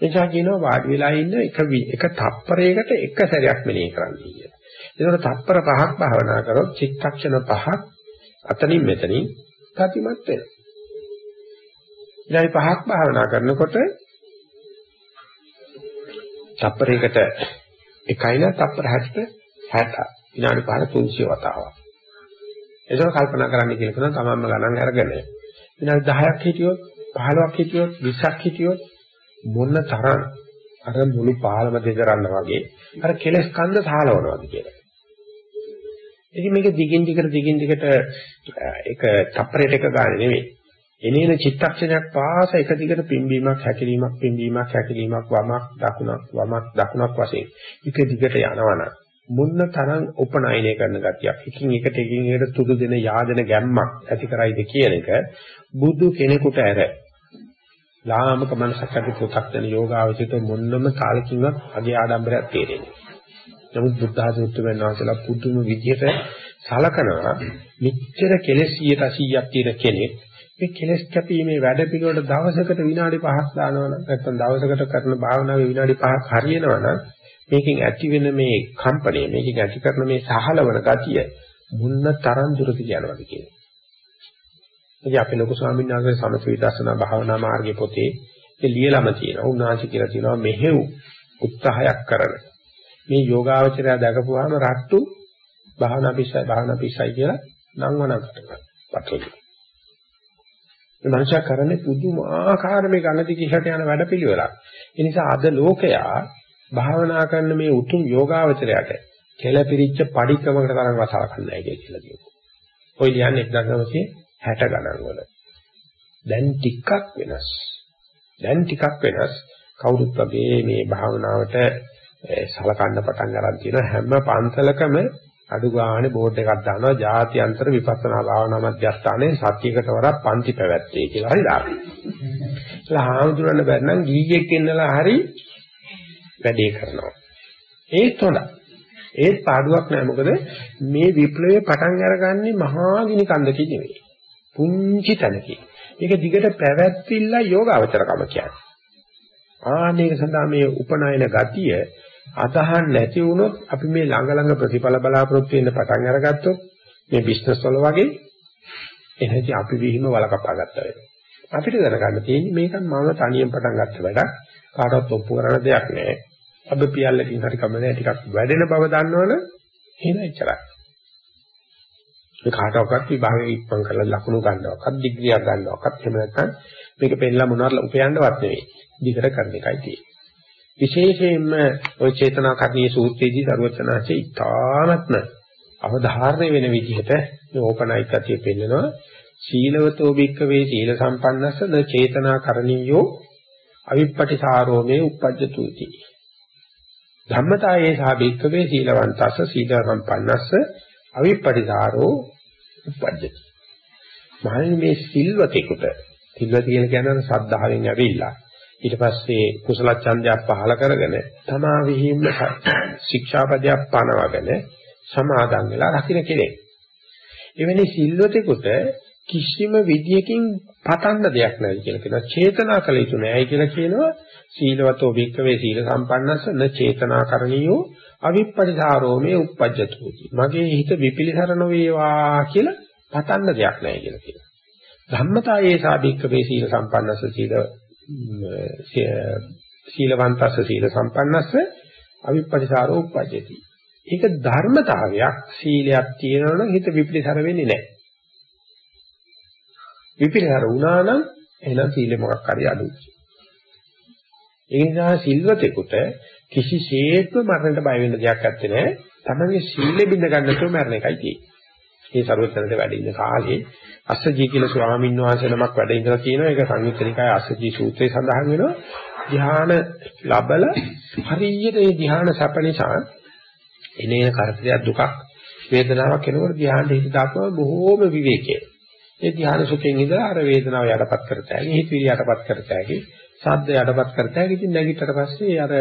එනිසා කියනවා වාඩි වෙලා ඉන්න එක එක තප්පරයකට එක සැරයක් මෙනෙහි කරන්න කියලා. ඒකට තප්පර පහක් භාවනා කරොත් චිත්තක්ෂණ පහක් අතනින් මෙතනින් සතිමත් වෙනවා. විනාඩි පහක් භාවනා කරනකොට තප්පරයකට එකයි නම් තප්පර 60 60 විනාඩි 5 300 වතාවක්. ඒක කල්පනා කරන්න කියලා කියන තමන්ම ගණන් අරගෙන විනාඩි 10ක් හිටියොත් 15ක් හිටියොත් 20ක් හිටියොත් මොන තරම් අර මුළු පාලම දෙදරන්න වගේ අර කෙලස් කන්ද සාලවනවාද කියලා. ඉතින් මේක දිගින් දිගට දිගින් දිගට ඒක තප්පරයට එක ගන්න නෙවෙයි. එනේන චිත්තක්ෂණයක් පාස එක දිගට පිම්බීමක් හැකිලීමක් පිම්බීමක් හැකිලීමක් වමක් දකුණක් වමක් දකුණක් වශයෙන් එක දිගට යනවනම් මුන්න තරම් උපනායනය කරන ගතියක් එකින් එකට එකින් එකට තුඩු දෙන yaadena ගැම්මක් ඇති කරයිද කියන එක බුදු කෙනෙකුට ඇර ලාමක මනසක් ඇති පු탁දෙන යෝගාවචිත මොන්නම කාලකින්වත් අගේ ආඩම්බරයක් තේරෙන්නේ. නමුත් බුද්ධ ආධුත්වයන් වහන්සේලා පුදුම විදියට සලකනවා මෙච්චර කෙලෙස් 180ක් තියෙන කෙනෙක් මේ කෙලෙස් කැපීමේ වැඩ පිළිවෙලට දවසකට විනාඩි 5ක් දානවනම් නැත්නම් දවසකට කරන භාවනාවේ විනාඩි 5ක් හරියනවනම් මේකෙන් ඇති වෙන මේ කම්පණය මේකෙන් ඇති කරන මේ සහලවන ගතිය මුන්න තරම් දුරට යනවාද කියන්නේ. ඉතින් අපි ලොකු ස්වාමීන් වහන්සේ සමථ විදර්ශනා භාවනා මාර්ගයේ පොතේ ඒ ලියලම තියෙනවා. උන්වහන්සේ කියලා තියෙනවා මෙහෙව් උත්සාහයක් කරන. මේ යෝගාවචරය දකපුවාම රට්ටු භාවනා පිස්සයි භාවනා පිස්සයි කියලා නම් වනකට පටලයි. මේ මනුෂයා කරන්නේ පුදුමාකාර මේ ගණති කිහට යන වැඩපිළිවෙලක්. ඒ නිසා අද ලෝකයා භාවනා කරන මේ උතුම් යෝගාවචරයට කෙලපිරිච්ච padikkamaකට තරම් රසාවක් නැහැ කියලා කියනවා. ඔය කියන්නේ 1900 60 ගණන් වල. දැන් ටිකක් වෙනස්. දැන් ටිකක් වෙනස්. කවුරුත් වගේ මේ භාවනාවට සලකන්න පටන් ගන්න තියෙන හැම පන්සලකම අඩු ගානේ බෝඩ් එකක් දානවා ಜಾති අන්තර විපස්සනා භාවනා මධ්‍යස්ථානයේ සත්‍යයකට වරක් පන්ති පැවැත්වේ කියලා හරි දානවා. ඒලා හාමුදුරන බැන්නම් ගීගෙක් ඉන්නලා හරි වැඩේ කරනවා. ඒත් හොඳයි. ඒත් පාඩුවක් නෑ මොකද මේ විප්ලවය පටන් අරගන්නේ මහා ගිනි කන්දකින් නෙවෙයි. පුංචි තැනකින්. ඒක දිගට පැවැත්විලා යෝගාවචරකම කියන්නේ. ආනේක සඳහා මේ උපනායන ගතිය අතහන් නැති වුණොත් අපි මේ ළඟ ළඟ ප්‍රතිඵල බලාපොරොත්තු වෙන්න පටන් අරගත්තොත් මේ බිස්නස් වල වගේ එහෙනම් අපි විහිම වලකපා ගත්තා වෙනවා. අපිට දැනගන්න තියෙන්නේ මේක මම තනියෙන් පටන් ගත්ත වැඩක්. කාටවත් ඔප්පු කරන්න දෙයක් නැහැ. අබ පියල්ලකින් හරි කමන්නේ ටිකක් වැඩෙන බව දන්නවනේ එහෙම එච්චරයි. මේ කාටවත් විභාගයේ ඉක්මන් කරලා ලකුණු ගන්නවක්වත් ඩිග්‍රියක් ගන්නවක්වත් එහෙම නැත්නම් මේක පෙන්නලා මොනවාරි උපයන්නවත් නෙවෙයි. දිගට කරන එකයි තියෙන්නේ. විශේෂයෙන්ම ওই චේතනා කර්ණීය සූත්‍රයේදී සර්වචනාචේ ඉතාමත්ම අවධාරණය වෙන විදිහට මේ ඕපනයිකතිය පෙන්නනවා සීලවතෝ භික්කවේ සීල සම්පන්නස්ස න චේතනා කරණීයෝ අවිප්පටිසාරෝමේ uppajjatuti ධම්මතායේ සහ භික්කවේ සීලවන්තස්ස සීල සම්පන්නස්ස අවිප්පටිසාරෝ uppajjati මහණෙනි මේ සිල්වතෙකුට සිල්වත කියන කියන්නේ සද්ධාවෙන් ඇවිල්ලා ඊට පස්සේ කුසල ඡන්දයක් පහල කරගෙන තමා විහිම්ම ශික්ෂාපදයක් පනවගෙන සමාදන් වෙලා රකින්න කෙනෙක්. එවැනි සිල්වතෙකුට කිසිම විදියකින් පතන්න දෙයක් නැහැ කියලා කියනවා. චේතනා කළ යුතු නැහැ කියලා කියනවා. සීලවතෝ භික්කවේ සීල සම්පන්නස්ස න චේතනා කරණියෝ අවිප්පටිසාරෝ මේ uppajjatuති. මගේ හිත විපිලිසර නොවේවා කියලා පතන්න දෙයක් නැහැ කියලා කියනවා. ධම්මතායේ සාභික්කවේ සීල සම්පන්නස්ස සීල සීලවන්තස්ස සීල සම්පන්නස්ස අවිප්පටිසාරෝ uppajjati. ඒක ධර්මතාවයක් සීලයක් තියෙනවා නම් හිත විපිලිසර වෙන්නේ නැහැ. විපිලිසර වුණා නම් එහෙනම් සීලෙ මොකක් හරි අඩුයි. ඒ නිසා සිල්වතෙකුට කිසිසේත්ම මරණයට බය වෙන්න දෙයක් නැත්තේ නෑ. තමන්ගේ සීලෙ බිඳ ගන්නතෝ මරණ එකයි තියෙන්නේ. මේ ਸਰවඥන්ට වැඩ ඉන්න කාලේ අස්සජී කියලා ස්වාමීන් වහන්සේ නමක් වැඩ ඉඳලා තියෙනවා. ඒක සංයුත්තනිකාය අස්සජී සූත්‍රයේ සඳහන් වෙනවා. ධ්‍යාන ලබල හරියට මේ ධ්‍යාන සැප නිසා එනේන කරදරයක් දුකක් වේදනාවක් එනකොට ධ්‍යාන හිත දාපුවා බොහෝම විවේකයේ. ඒ ධ්‍යාන සුඛයෙන් ඉඳලා අර වේදනාව යටපත් කරත හැකි, හිතවිලි යටපත් කරත හැකි, සද්ද යටපත් කරත හැකි. ඉතින් නැගිටට පස්සේ අර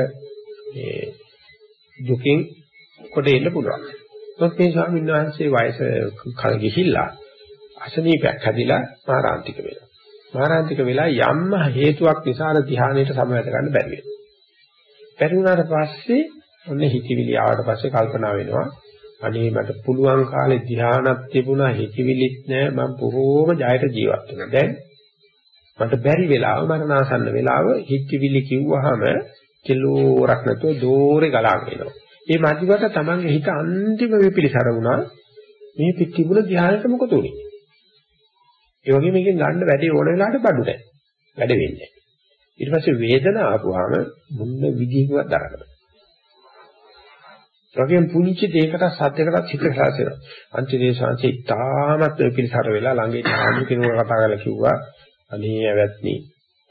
මේ දුකෙන් කොට එන්න පුළුවන්. මොකද මේ ස්වාමීන් වහන්සේ වයස කල ගිහිල්ලා අසනීපයක් හැදිලා මාරාන්තික වෙනවා. මාරාන්තික වෙලා යම් හේතුවක් නිසා ධ්‍යානයට සමවැද ගන්න බැරි වෙනවා. බැරි වුණාට පස්සේ ඔන්න හිතවිලි ආවට පස්සේ කල්පනා වෙනවා අනේ මට පුළුවන් කාලේ ධ්‍යානක් තිබුණා හිතවිලිත් නෑ මම බොහෝම ජයට ජීවත් වෙනවා. දැන් මට බැරි වෙලාව මරණාසන්න වෙලාව හිතවිලි කිව්වහම කිලෝරක් නැතුව දෝරේ ගලාගෙන එනවා. ඒ මැදිවට තමන්ගේ හිත අන්තිම විපිලිසර වුණා. මේ පිටිබුල ධ්‍යානෙට මොකද උනේ? ඒ වගේ මේකෙන් ගන්න වැඩි ඕන වෙලාවට බඩු නැහැ. වැඩ වෙන්නේ. ඊට පස්සේ වේදනාව ආපුවාම මුන්න විදිහකට දරනවා. රකෙන් පුංචි දෙයකට සත්‍යයකට හිත හැසෙනවා. අන්තිමේ ශාන්ති තාමත් පිළිසර වෙලා ළඟේ ආමු කෙනෙකුට කතා කරලා කිව්වා අනේ ඇවැත්නි.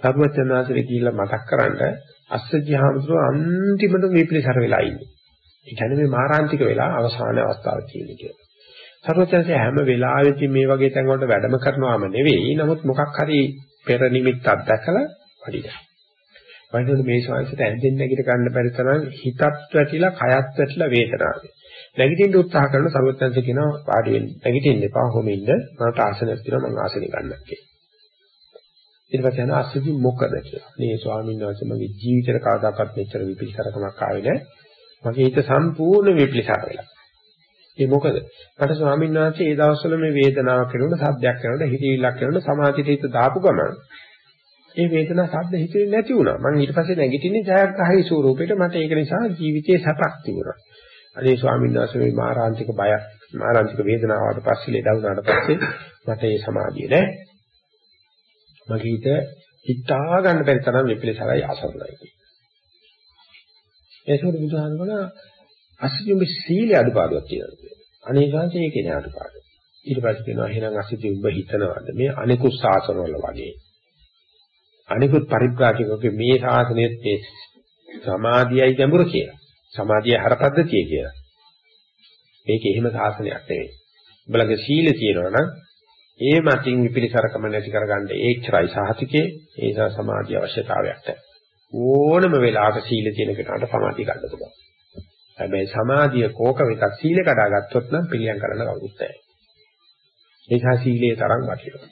සර්වචනාසරේ කියලා මතක් කරන්ඩ අස්සජි හාමුදුරුව අන්තිමට මේ පිළිසර වෙලා ඉන්නේ. ඒ කියන්නේ මේ මාරාන්තික වෙලා අවසාන අවස්ථාව කියන්නේ කියලා. සර්වචනසේ හැම වෙලාවෙදී මේ වගේ තැන් වලට වැඩම කරනවාම නෙවෙයි. නමුත් මොකක් හරි පෙර නිමිත්තක් දැකලා වඩිනවා. වයින්දුන මේ ශාංශයට ඇඳෙන්න නැගිට ගන්න බැරි තරම් හිතත් වැටිලා කයත් වැටිලා වේදනාවේ. නැගිටින්න උත්සාහ කරන සර්වඥාන්සේ කියනවා පාඩි වෙන්න. නැගිටින්න එපා කොහොම ඉන්න. මට ආසනයක් තියෙනවා මම ආසනෙ ගන්නම් කියලා. ඊට පස්සේ යන අසුචි මොකද කියලා. මේ ස්වාමීන් වහන්සේ මගේ ජීවිතේට කවදාකවත් මෙච්චර විපිලිසරකමක් ආවේ නැහැ. මගේ හිත සම්පූර්ණ විපිලිසර වෙලා. ඒ මොකද? මට ස්වාමීන් වහන්සේ ඒ දවස්වල මේ වේදනාවක් කරනකොට සද්දයක් කරනකොට හිතවිල්ලක් කරනකොට සමාධියට හිත දාපු ගමන් ඒ වේදනා ශබ්ද හිතෙන්නේ නැති වුණා. මම ඊට පස්සේ නැගිටින්නේ ජයග්‍රහී ස්වරූපෙට මට ඒක නිසා ජීවිතේ සැපක් තිබුණා. අනේ ස්වාමීන් වහන්සේ මේ මාරාන්තික බය මාරාන්තික වේදනාවට පස්සේ ලෙඩ වුණාට පස්සේ මට ඒ සමාධිය නෑ. මගේ හිත හිතා ගන්න බැරි තරම් විපිලිසරයි අසරණයි. ඒකෝට බුදුහාමගල අසිතුඹ සීල අඩපාඩුවක් තියෙනවා. අනේ ගාන්තේ ඒකේ නෑ අඩපාඩුව. ඊට පස්සේ කියනවා එහෙනම් අසිතුඹ හිතනවාද මේ අනිකුත් සාසනවල වගේ අනිකුත් පරිබ්‍රාජකකගේ මේ ශාසනයේත් මේ සමාධියයි ගැඹුර කියලා. සමාධිය හරපද්ධතිය කියලා. මේක එහෙම ශාසනයක් නෙවෙයි. උඹලගේ සීල තියෙනවා නම් ඒ මතින් විපිලිසරකම නැති කරගන්න ඒච්චරයි සාහතිකේ ඒ නිසා සමාධිය අවශ්‍යතාවයක් නැහැ. ඕනම වෙලාවක සීල තියෙන කෙනාට සමාධිය ගන්න පුළුවන්. හැබැයි සමාධිය කෝක විතක් සීල කඩාගත්තොත් නම් පිළියම් කරන්න කවුරුත් නැහැ. ඒ නිසා සීලේ තරම් වටිනවා.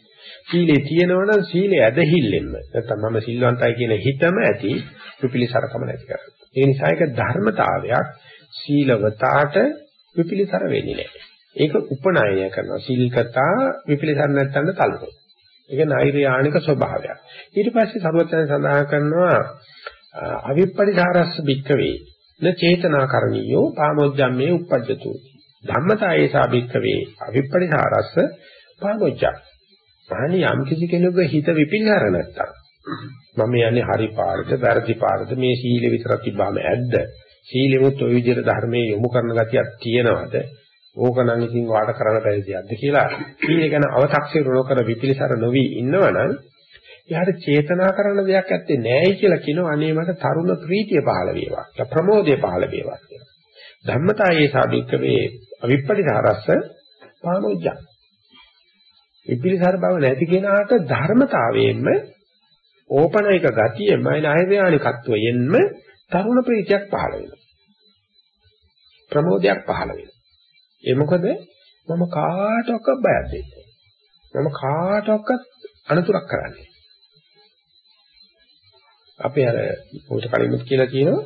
සීලේ තියෙනවනම් සීලේ ඇදහිල්ලෙන්න නැත්නම් මම සිල්වන්තයි කියන හිතම ඇති විපිලිසරකම නැති කරගන්න. ඒ නිසා ඒක ධර්මතාවයක් සීලවතාට විපිලිසර වෙන්නේ නැහැ. ඒක උපනායනය කරනවා. සීල්කතා විපිලිසර නැත්නම් තලකො. ඒක නෛර්යානික ස්වභාවයක්. ඊට පස්සේ සර්වඥයන් සඳහන් කරනවා අවිප්පරිසාරස්ස භික්කවේ න චේතනාකරණියෝ පාමොජ්ජම්මේ උපජ්ජතු. ධම්මතායේසා භික්කවේ අවිප්පරිසාරස්ස පාමොජ්ජා අහනි යම් කිසි කෙනෙකුගේ හිත විපින්නර නැත්තම් මම යන්නේ හරි පාරද වැරදි පාරද මේ සීල විතරක් තිබ්බාම ඇද්ද සීලෙමුත් ওই විදිහට ධර්මයේ යොමු කරන ගතියක් තියෙනවද ඕකනම් ඉතින් වාට කරන්න බැරි දෙයක්ද කියලා සීල ගැන අව탁සිරු නොකර විපිලිසර නොවි ඉන්නවනම් එයාට චේතනා කරන දෙයක් ඇත්තේ නැහැයි කියලා කියනවා අනේ මට තරුණ ප්‍රීතිය පහළ වේවා ප්‍රමෝදය පහළ වේවා කියලා ධම්මතායේ සාධිකවේ අවිප්පටිසාරස්ස පාමොජ්ජං විපිලිසර බව නැති කෙනාට ධර්මතාවයෙන්ම ඕපනයික ගතියෙන්මයි නෛර්යානිකත්වයෙන්ම තරුණ ප්‍රීතියක් පහළ වෙනවා. ප්‍රමෝදයක් පහළ වෙනවා. ඒ මොකද මම කාටවත් බයක් දෙන්නේ මම කාටවත් අනතුරක් කරන්නේ. අපේ අර පොත කලින්ම කියලා තියෙනවා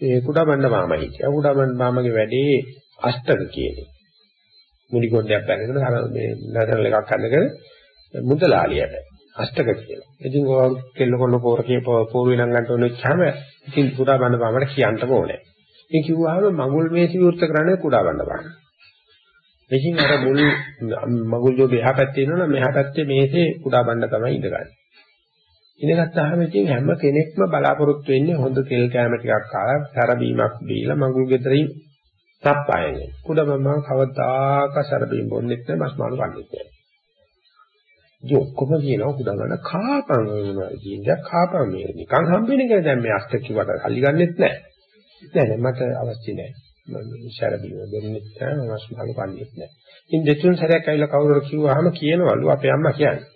ඒ කුඩා බණ්ඩ මාමයි හිටියා. කුඩා බණ්ඩ මාමගේ වැඩේ අෂ්ටක කියන්නේ. මුඩි කොණ්ඩයක් පැනගෙන අර මේ නැදරල් එකක් අඳගෙන මුදලාලියට අෂ්ටක කියලා. ඉතින් ඔය කෙල්ල කොල්ල පෝර කිය පෝරුවේ නම් ගන්න ඕනේ ඉච්චාම ඉතින් කුඩා බඳ බාමට කියන්න ඕනේ. ඉතින් කිව්වහම මඟුල් මේසි විවෘත කරන්නේ කුඩා බඳ බාම. එකින් අර මුල් මඟුල් ජෝගේ එහා පැත්තේ ඉන්නවනම් මෙහා පැත්තේ මේසේ කුඩා බඳ තමයි ඉඳගන්නේ. ඉඳගත්තාම ඉතින් හැම කෙනෙක්ම බලාපොරොත්තු වෙන්නේ හොඳ තෙල් කැම ටිකක් කාලා සැරබීමක් දීලා මඟුල් ගෙදරින් සප්පායනේ. කුඩමම කවදාක සරබින් බොන්නෙත් නැහැ මස් මාළු කන්නේත් නැහැ. ඉතින් ඔක්කොම කියනවා කුඩමන කාපන් වෙනවා කියන්නේ කාපන් මේ නිකන් හම්බෙන්නේ කියලා දැන් මේ අෂ්ට කිව්වට අල්ලි ගන්නෙත් නැහැ. නෑ නෑ මට අවශ්‍ය නැහැ. මම සරබින් බොන්නෙත් නැහැ මස් මාළු කන්නේත් නැහැ. ඉතින් දෙතුන් සැරයක් ඇවිල්ලා කවුරුර කිව්වහම කියනවලු අපේ අම්මා කියන්නේ.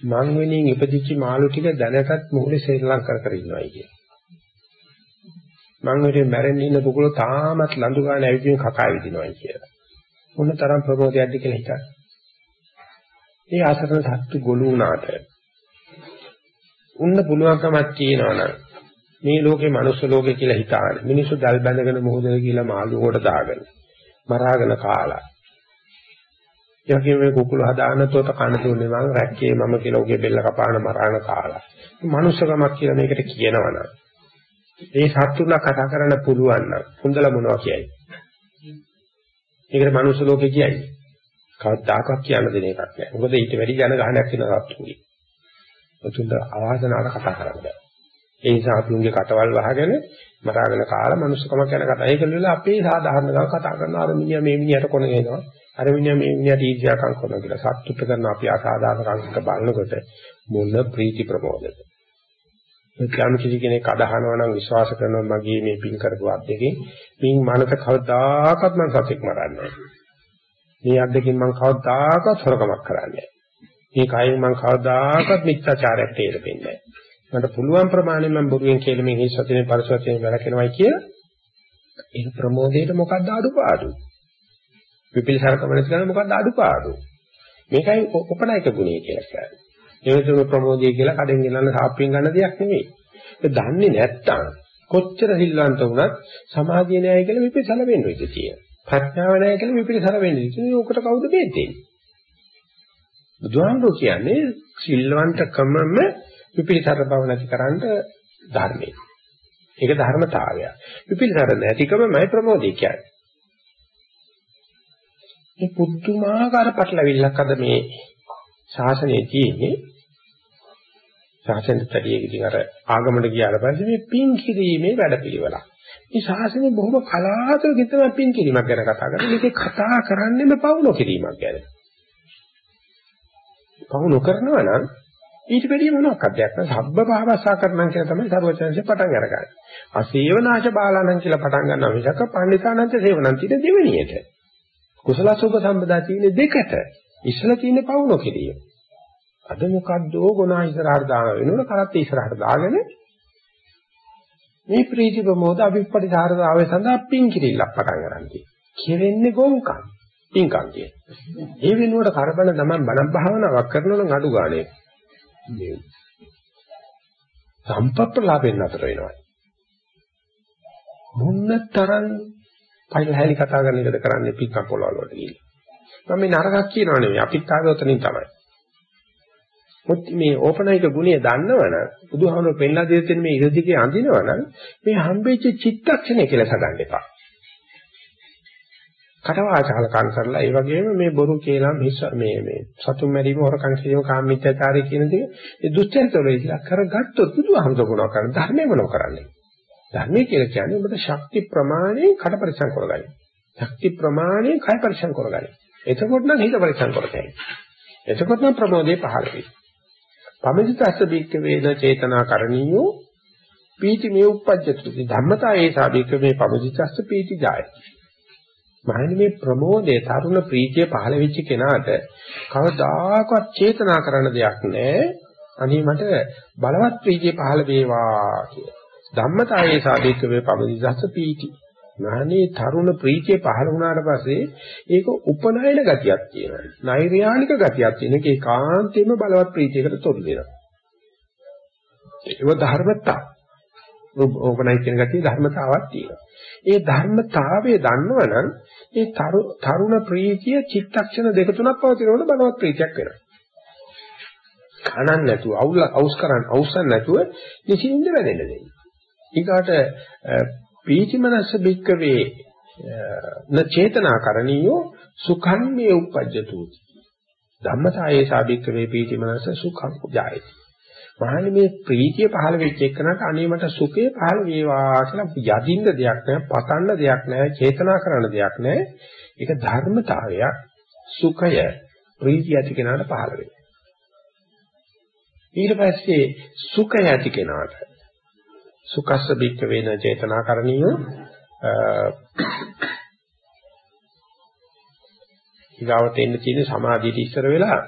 මං වෙනින් ඉපදිච්ච මාළු ටික දැනටත් මොහොතේ ශ්‍රී ලංකාව කර කර ඉන්නවයි කියන්නේ. මං හිතේ මැරෙන්න ඉන්න පුකුල තාමත් ලඳු ගන්න ඇවිදින් කකා විදිනවයි කියලා. මොන තරම් ප්‍රබෝධයක්ද කියලා හිතන්න. ඒ ආසරණ සත්තු ගොළු වුණාට උන්න පුළුවන්කමක් තියෙනවනම් මේ ලෝකේ මනුස්ස ලෝකේ කියලා හිතාන මිනිස්සු දල් බැඳගෙන මොහොතේ කියලා මාළුවකට දාගෙන මරාගෙන කාලා. යකින් මේ කුකුල හදානතොත කන දුන්නේ මං රැක්කේ මම කියලා ඔගේ බෙල්ල කපාන මරාන කාලා. මනුස්සකමක් කියලා මේකට කියනවනම් ඒ සත්තුලා කතා කරන්න පුළුවන් නම් හොඳල මොනවා කියයි ඒකට මනුස්ස ලෝකේ කියයි කවදාකවත් කියන්න දෙන එකක් නෑ. මොකද ඊට වැඩි ජනගහනයක් වෙන සත්තුගේ ඔතුන්ට අවාසනාවට කතා කරන්න බෑ. ඒ නිසා අපි උන්ගේ කටවල් වහගෙන මරාගෙන කාලා මනුස්සකම ගැන කතා. ඒක නෙවෙයි අපේ සාධාරණ ගාව කතා කරන අර මිනිහා මේ මිනිහට කොන ගේනවා. අර මිනිහා මේ මිනිහට ඊර්ෂ්‍යාකම් කරනවා කියලා සතුට කරන අපි අසාධාරණ කංශක බලනකොට මොන ප්‍රීති ප්‍රමෝදද. මේ කිසි කෙනෙක් අදහනවා නම් විශ්වාස කරනවා මගේ මේ පින් කරපු අද්දකින් පින් මනස කවදාකවත් මම සතෙක් මරන්නේ නැහැ. මේ අද්දකින් මම කවදාකවත් හොරකමක් කරන්නේ නැහැ. මේ කයින් මම කවදාකවත් මිත්‍යාචාරයක් තේරෙන්නේ නැහැ. මට පුළුවන් ප්‍රමාණය මම බොරුවෙන් කියලා මේ හිස් වචනේ පරිසවචනේ වැළකෙනවයි කිය. ඒක ප්‍රමෝදයට මොකක්ද අඩුපාඩු? විපිලිසරකම නැති කරන මොකක්ද අඩුපාඩු? මේකයි උපනායක ගුණය කියලා කියන්නේ. ඒකතුන ප්‍රමෝදය කියලා කඩෙන් ගෙනල්ලා සාප්පියෙන් ගන්න දෙයක් නෙවෙයි. ඒක දන්නේ නැත්තම් කොච්චර සිල්වන්ත වුණත් සමාධිය නැහැ කියලා විපිලිසර වෙන්න ඉඩ තියෙනවා. ප්‍රඥාව නැහැ කියලා විපිලිසර වෙන්න ඉඩ තියෙනවා. ඒකට කවුද බේතෙන්නේ? බුදුහාමුදුරුවෝ කියන්නේ සිල්වන්තකමම විපිලිසර බව නැතිකරන්න ධර්මයේ. ඒක ධර්මතාවය. විපිලිසර නැතිකමයි ප්‍රමෝදය කියන්නේ. මේ පුදුමාකාර පටලවිල්ලක් අද මේ ශාසනයේ තියෙන්නේ. ශාසනයට පැටියෙ ඉතින් අර ආගමකට ගියාට පස්සේ මේ පින් කිරීමේ වැඩපිළිවෙලක්. මේ ශාසනය බොහොම කලාතුරකින් තමයි පින් කිරීමක් ගැන කතා කරන්නේ. මේකේ කතා කරන්නේම පවුල කිරීමක් ගැන. පවුල කරනවා නම් ඊට වැඩිය මොනවාක්ද දෙයක් නෑ සබ්බ භාවසා කරනම් කියලා තමයි සර්වචන්සේ පටන් අරගන්නේ. අසේවනාච බාලාණන් කියලා පටන් ගන්නවා මිසක පණ්ඩිතානන්ත සේවනන් තියෙන දෙවෙනියට. කුසල සුභ සම්පදා තියෙන දෙකට. ඉස්සලා තියෙන පවුන කෙලිය. අද මොකද්ද ඕගොනා ඉස්සරහට දාන වෙනවල කරත් ඉස්සරහට දාගෙන මේ ප්‍රීති ප්‍රමෝද අභිප්පටිසාරද ආවේ සඳහා පින් කිරිල්ලක් පටන් ගන්න තියෙන්නේ. කෙරෙන්නේ ගොංකම්. පින්කම් කියන්නේ. ඒ වෙනුවට කරබන තමයි බණ භාවනාවක් කරනවා නම් අඩු ගානේ මේ සම්පප්පලාපෙන් නතර වෙනවා. මොන්නතරම් පයිලහැලි කතා කරන එකද කරන්නේ පිටක් පොළවල් වලට ගිහින්. මම මේ නරකක් කියනව නෙවෙයි අපිත් ආවේ උතනින් තමයි. මුත් මේ ඕපනයික ගුණය දන්නවනම් බුදුහාමුදුරුවෝ පෙන්ලා දෙන මේ ඉරදිගේ අඳිනවනම් මේ හම්බෙච්ච චිත්තක්ෂණය කියලා සදන්න එපා. කටවාචාල කන් කරලා ඒ වගේම මේ බොරු කියලා මේ මේ සතුන් මැරීම හොරකම් කිරීම කාමීත්‍යචාරය කියන දේ ඒ දුස්චරිතවල ඉතිලා කරගත්තොත් බුදුහමද ගුණ කරන ධර්මයේ මොනව කරන්නේ ධර්මයේ කියලා කියන්නේ ඔබට ශක්ති ප්‍රමාණයෙන් කට පරිසම් කරගන්න. ශක්ති ප්‍රමාණයෙන් කය පරිසම් කරගන්න. එතකොට නම් හිත පරිසම් කරගන්න. එතකොට නම් ප්‍රමෝදේ පහළ වෙයි. පමිතස්ස බික්ක වේද චේතනා කරණීයෝ පීති මේ උපජ්ජති ධම්මතා ඒ සාබික මේ පමිතස්ස පීති ජායති. මහන්නේ මේ ප්‍රමෝදයේ තරුණ ප්‍රීතිය පහළ වෙච්ච කෙනාට කවදාකවත් චේතනා කරන්න දෙයක් නැහැ. අනේ මට බලවත් ප්‍රීතිය පහළ වේවා කියලා. ධම්මතායේ සාධික වේ පබදිසස්ස පීති. මහන්නේ තරුණ ප්‍රීතිය පහළ වුණාට පස්සේ ඒක උපනයන ගතියක් තියෙනවා. නෛර්යානික ගතියක් තියෙන එක ඒකාන්තයෙන්ම බලවත් ප්‍රීතියකට තොරු වෙනවා. ඒක ධර්මතා. ඕපනයි කියන ගතිය ධර්මතාවක් තියෙනවා. ඒ ධර්මතාවය දන්නවනම් ඒ තරුණ ප්‍රීතිය චිත්තක්ෂණ දෙක තුනක් පවතිනකොට බලවත් ප්‍රීතියක් වෙනවා. කනන් නැතුව අවුල අවුස් කරන් අවුස්සන් නැතුව නිසින්ද වැඩෙන්න දෙන්නේ. ඊගාට පීතිමනස්ස බික්කවේ න චේතනා කරණීයෝ සුඛං මේ උපජ්ජතු. ධම්මතායේ සාබික්කවේ පීතිමනස්ස සුඛං ජායති. මහන්නේ මේ ප්‍රීතිය පහළ වෙච්ච එකනට අනේ මට සුඛය පහළ වේවා කියලා යදින්න දෙයක් නැහැ, පතන්න දෙයක් නැහැ, චේතනා කරන්න දෙයක් නැහැ. ඒක ධර්මතාවයක්. සුඛය ප්‍රීතිය ඇති කෙනාට පහළ වෙනවා. ඊට පස්සේ සුඛය ඇති කෙනාට සුඛස්ස බික්ක වේන චේතනා කරණීය ඊගාවට එන්න තියෙන සමාධියට ඉස්සර වෙලා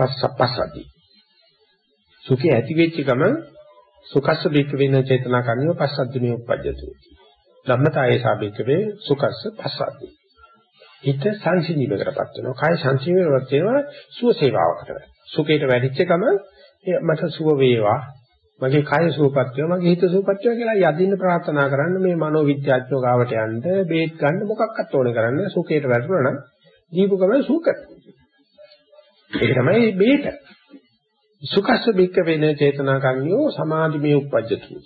පස්සප්පසදී. සුඛය ඇති වෙච්ච ගමන් සුඛස්ස බික්ක වෙන චේතනා කර්ණිය පස්සද්ද මේ උපජ්ජතු. ධම්මතායේ සාබිකවේ සුඛස්ස පස්සද්දී. හිත සංසිඳීමකටපත් වෙනවා. කාය සංසිඳීමකටපත් වෙනවා සුව සේවාවකට. සුඛයට වැඩිච්ච ගම මට සුව වේවා. මගේ කාය සුවපත් වේවා, මගේ හිත සුවපත් වේවා කියලා යදින්න ප්‍රාර්ථනා කරන්න මේ මනෝ විද්‍යාඥයෝ ගාවට යන්න බේත් ගන්න මොකක්වත් ඕනේ කරන්නේ සුඛයට වැටුණා නම් ජීව ගමන සුඛ. ඒක තමයි බේත. සුඛස්ස බික්ක වෙන චේතනා කන්‍යෝ සමාධිමේ උපජ්ජති.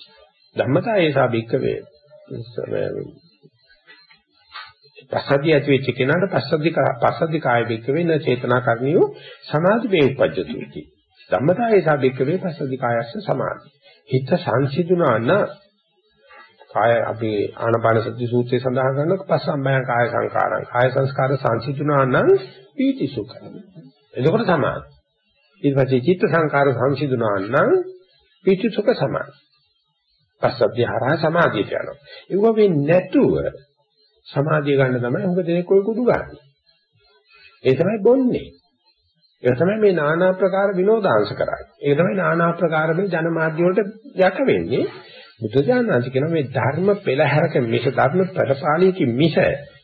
ධම්මතා ඒසා බික්ක වේ. පස්සද්ධිය ඇති වෙච්ච කෙනාට පස්සද්ධි පස්සද්ධි කාය බික්ක වෙන චේතනා කන්‍යෝ සමාධිමේ උපජ්ජති. ධම්මතා ඒසා බික්ක වේ පස්සද්ධි කායස්ස සමාධි. හිත සංසිඳුණා නම් කාය අපි ආනපාන සති සූත්‍රයේ සඳහන් කරන පස්සම්බයං කාය සංකාරං කාය සංස්කාර සංසිඳුණා නම් පීති සුඛ. එතකොට සමාධි. ඊට පස්සේ චිත්ත සංකාර සංසිඳුණා නම් පීති සුඛ සමාධි. පස්සද්ධිය හරහා සමාධියට යනවා. ඒව වෙන්නේ නැතුව සමාධිය ගන්න තමයි උඹ දෙනෙක් ඔය කුඩු ගන්න. ඒ තමයි බොන්නේ. ඒක තමයි මේ নানা ආකාර විනෝදාංශ කරන්නේ. ඒක තමයි নানা ආකාර මේ ජනමාධ්‍ය වලට යට වෙන්නේ. බුදුජානනාංශ කියන මේ ධර්ම පෙළහැරක මිස ධර්ම ප්‍රතිපාලියකින් මිස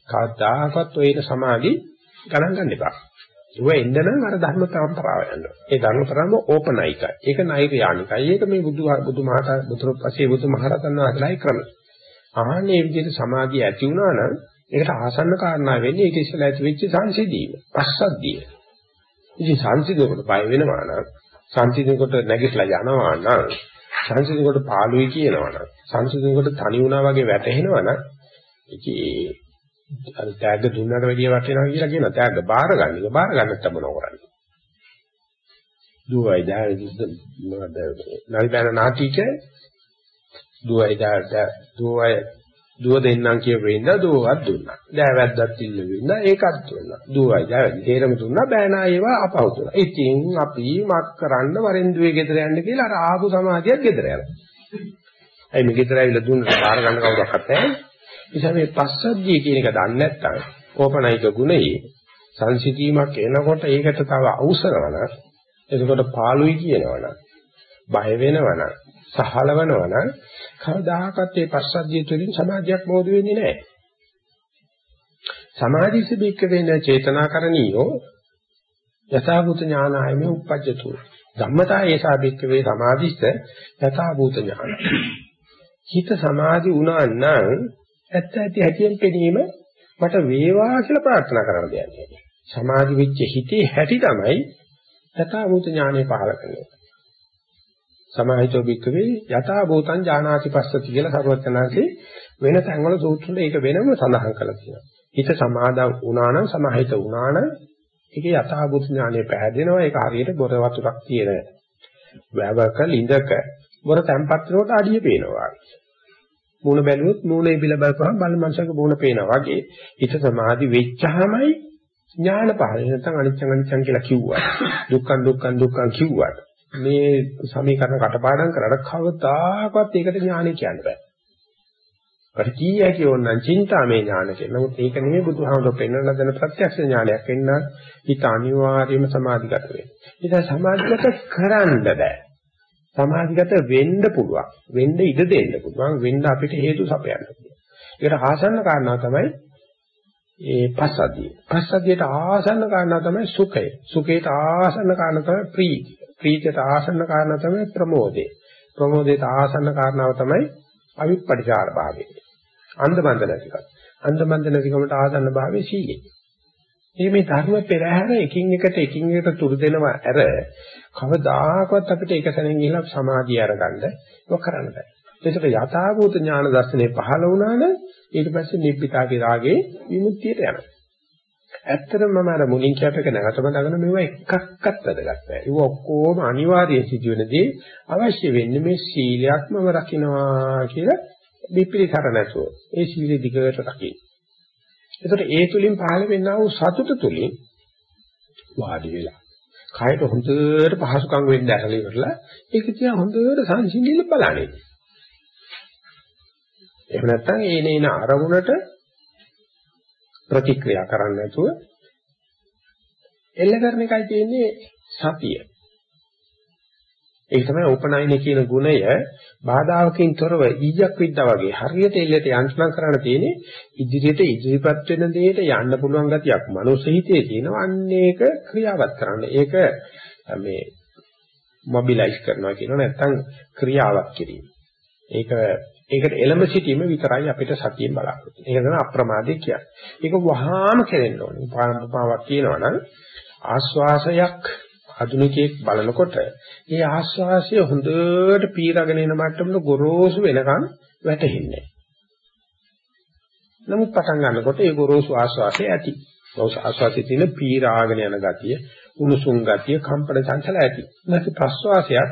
කවදාකවත් ඔයන සමාධි ගණන් ගන්න එපා. ඒව එන්න නම් අර ධර්ම පරම්පරාව යන්න. ඒ ධර්ම පරම්පරාව ඕපනයිකයි. ඒක නෛර්යානිකයි. ඒක මේ බුදු බුදුමහතා බුදුරපසේ බුදුමහරතන් වහන්සේලායි ක්‍රමය. ආහනේ විදිහට සමාධිය ඇති වුණා නම් ඒකට ආසන්න කාරණා වෙන්නේ ඒක ඉස්සලා ඇති වෙච්ච සංසිද්ධිය. පස්සද්ධිය. ඉතින් සංසිද්ධියකට බය වෙනවා නම් සංසිද්ධියකට නැගිටලා යනවා නම් සංසිඳනකොට පාළුයි කියනවනම් සංසිඳනකොට තනි වුණා වගේ වැටහෙනවනම් ඉතින් අර ත්‍යාග දුන්නට වැඩිය වටිනවා කියලා කියන ත්‍යාග බාර ගන්න එක බාර ගන්නත් මොන කරන්නේ දුවයි දාවිද මොකද නරිබෑන නාටික දුවයි දාට දුවයි දුව දෙන්නම් කියවෙන්න දුවවත් දුන්නා. දෑවැද්දත් ඉල්ල වෙන්න ඒකත් දුන්නා. දුවයි දෑවැද්ද තේරම දුන්නා බෑනා ඒවා අපහු දුන්නා. ඉතින් අපි මක් කරන්න වරෙන්දුවේ ගෙදර යන්න කියලා අර ආපු සමාධියක් ගෙදර යනවා. ඇයි මේ ගෙදර ඇවිල්ලා දුන්නට බාර ගන්න කවුරක්වත් නැහැ. නිසා මේ පස්සද්ධිය කියන එක දන්නේ නැත්නම් කෝපනයික ගුණයේ සංසිතීමක් එනකොට ඒකට තව අවසරවන එතකොට පාළුයි කියනවනම් බය වෙනවනම් සහලවනවනම් කවදාහකත් මේ පස්සද්ධිය තුළින් සමාධියක් මොහොත වෙන්නේ නැහැ. සමාධිස බික්ක වෙන චේතනාකරණීයෝ යථාභූත ඥානායමේ උපජ්ජතු. ධම්මතා ඒසා බික්ක වේ සමාධිස්ස යථාභූත ඥාන. හිත සමාධි වුණා නම් ඇත්ත ඇති හැටියෙන් පෙනීම මට වේවා කියලා ප්‍රාර්ථනා කරන දෙයක් නෙවෙයි. සමාධි වෙච්ච හිතේ හැටි තමයි යථාභූත ඥානෙ පහල කරන්නේ. සමාහිතෝ භික්කවේ යථා භූතං ඥානාති පස්සති කියලා සරුවචනාංශේ වෙන තැන්වල සූත්‍රවල ඒක වෙනම සඳහන් කරලා තියෙනවා. හිත සමාදන් වුණා නම් සමාහිත වුණා නම් ඒකේ යථා භූත ඥානය පැහැදෙනවා. ඒක හරියට බොර වතුරක් තියෙන වැවක ලිඳක බොර තැම්පත් වෙනකොට අඩිය පේනවා. මූණ බැලුවොත් මූණේ බිල බලපුවම බල මනසක මූණ පේනවා වගේ හිත සමාධි වෙච්චාමයි ඥාන පහළ නැත්නම් අනිච්ච අනිච්චන් කියලා කිව්වා. දුක්ඛං දුක්ඛං දුක්ඛං කිව්වා. මේ සමීකරණ කටපාඩම් කරලා කවදාකවත් ඒකට ඥානෙ කියන්න බෑ. අපිට කීය කියෝනම් චින්තාමේ ඥාන කියලා. නමුත් ඒක නෙමෙයි බුදුහාමුදුරුවෝ පෙන්වන දන ප්‍රත්‍යක්ෂ ඥානයක් වෙන්න හිත අනිවාර්යයෙන්ම සමාධිගත වෙනවා. ඉතින් සමාධිගත කරන්න බෑ. සමාධිගත වෙන්න පුළුවන්. වෙන්න ඉඩ දෙන්න පුළුවන්. වෙන්න අපිට හේතු සපයන්න පුළුවන්. ඒකට ආසන්න කාරණා තමයි ඒ පස්සද්ධිය. පස්සද්ධියට ආසන්න කාරණා තමයි සුඛය. සුඛයට ආසන්න කාරණා තමයි ප්‍රීතිය. ප්‍රීතියට ආසන්න කාරණා තමයි ප්‍රමෝදය. ප්‍රමෝදයට ආසන්න කාරණාව තමයි අවිප්පටිචාර භාවය. අන්ධබන්ද නැතිකම. අන්ධබන්ද නැතිකමට ආසන්න භාවයේ සීලය. මේ මේ ධර්ම පෙරහැර එකින් එකට එකින් එකට තුරු දෙනවා ඇර කවදාකවත් අපිට එක සැනින් ගිහිලා සමාධිය අරගන්න ඒක කරන්න බෑ. ඒකට යථාභූත ඥාන දර්ශනේ පහළ වුණා නම් ඊට පස්සේ නිබ්බිතාගේ රාගේ විමුක්තියට යනවා. ඇත්තටම මම අර මුලින් කියප එක නැවතම දාගෙන මේවා එකක්වත් වැදගත් නැහැ. ඒව ඔක්කොම අනිවාර්යයෙන් සිදුවෙනදී අවශ්‍ය වෙන්නේ මේ සීලයක්මම රකින්නවා කියලා විපිරිසර නැතුව. ඒ සීලෙ දිගට රකින්න. එතකොට ඒ තුලින් පහළ වෙන්නා වූ සතුට තුලින් වාඩි වෙලා කායට හොඳට පහසුකම් වෙන්න ඇරලා ඉවරලා ඒක තියා හොඳට සංසිඳිල්ල බලන්නේ. එහෙම නැත්නම් ඒනේන අරමුණට ප්‍රතික්‍රියා කරන්නේ නැතුව එල්ල කරන එකයි තියෙන්නේ සතිය. ඒක තමයි උපනයන කියන ගුණය බාධාවකින් තොරව ඊයක් විද්දා වගේ හරියට එල්ලයට යන්ත්‍රණ කරන්න තියෙන්නේ ඉදිරියට ඉදිරිපත් වෙන දෙයට යන්න පුළුවන් ගතියක් මනුස්ස හිතේ තියෙනවා අන්න ඒක ක්‍රියාවත් කරන්න. ඒක මේ මොබිලයිස් කරනවා කියනවා නැත්නම් ක්‍රියාවක් කිරීම. ඒක ඒකට එළඹ සිටීම විතරයි අපිට සතියෙන් බලාපොරොත්තු වෙන්නේ. ඒක තමයි අප්‍රමාදේ කියන්නේ. ඒක වහාම කෙරෙන්න ඕනේ. පාවක් කියනවා නම් ආස්වාසයක් ආධුනිකයෙක් බලනකොට ඒ ආස්වාසය හොඳට පීරගෙන එන මට්ටමට ගොරෝසු වෙනකන් වැටෙන්නේ නමුත් පටන් ගන්නකොට ඒ ගොරෝසු ආස්වාසය ඇති. ගොරෝසු ආස්වාසයේ තියෙන පීරාගෙන යන ගතිය, උණුසුම් ගතිය, කම්පන චංචල ඇති. නැති ප්‍රස්වාසයක්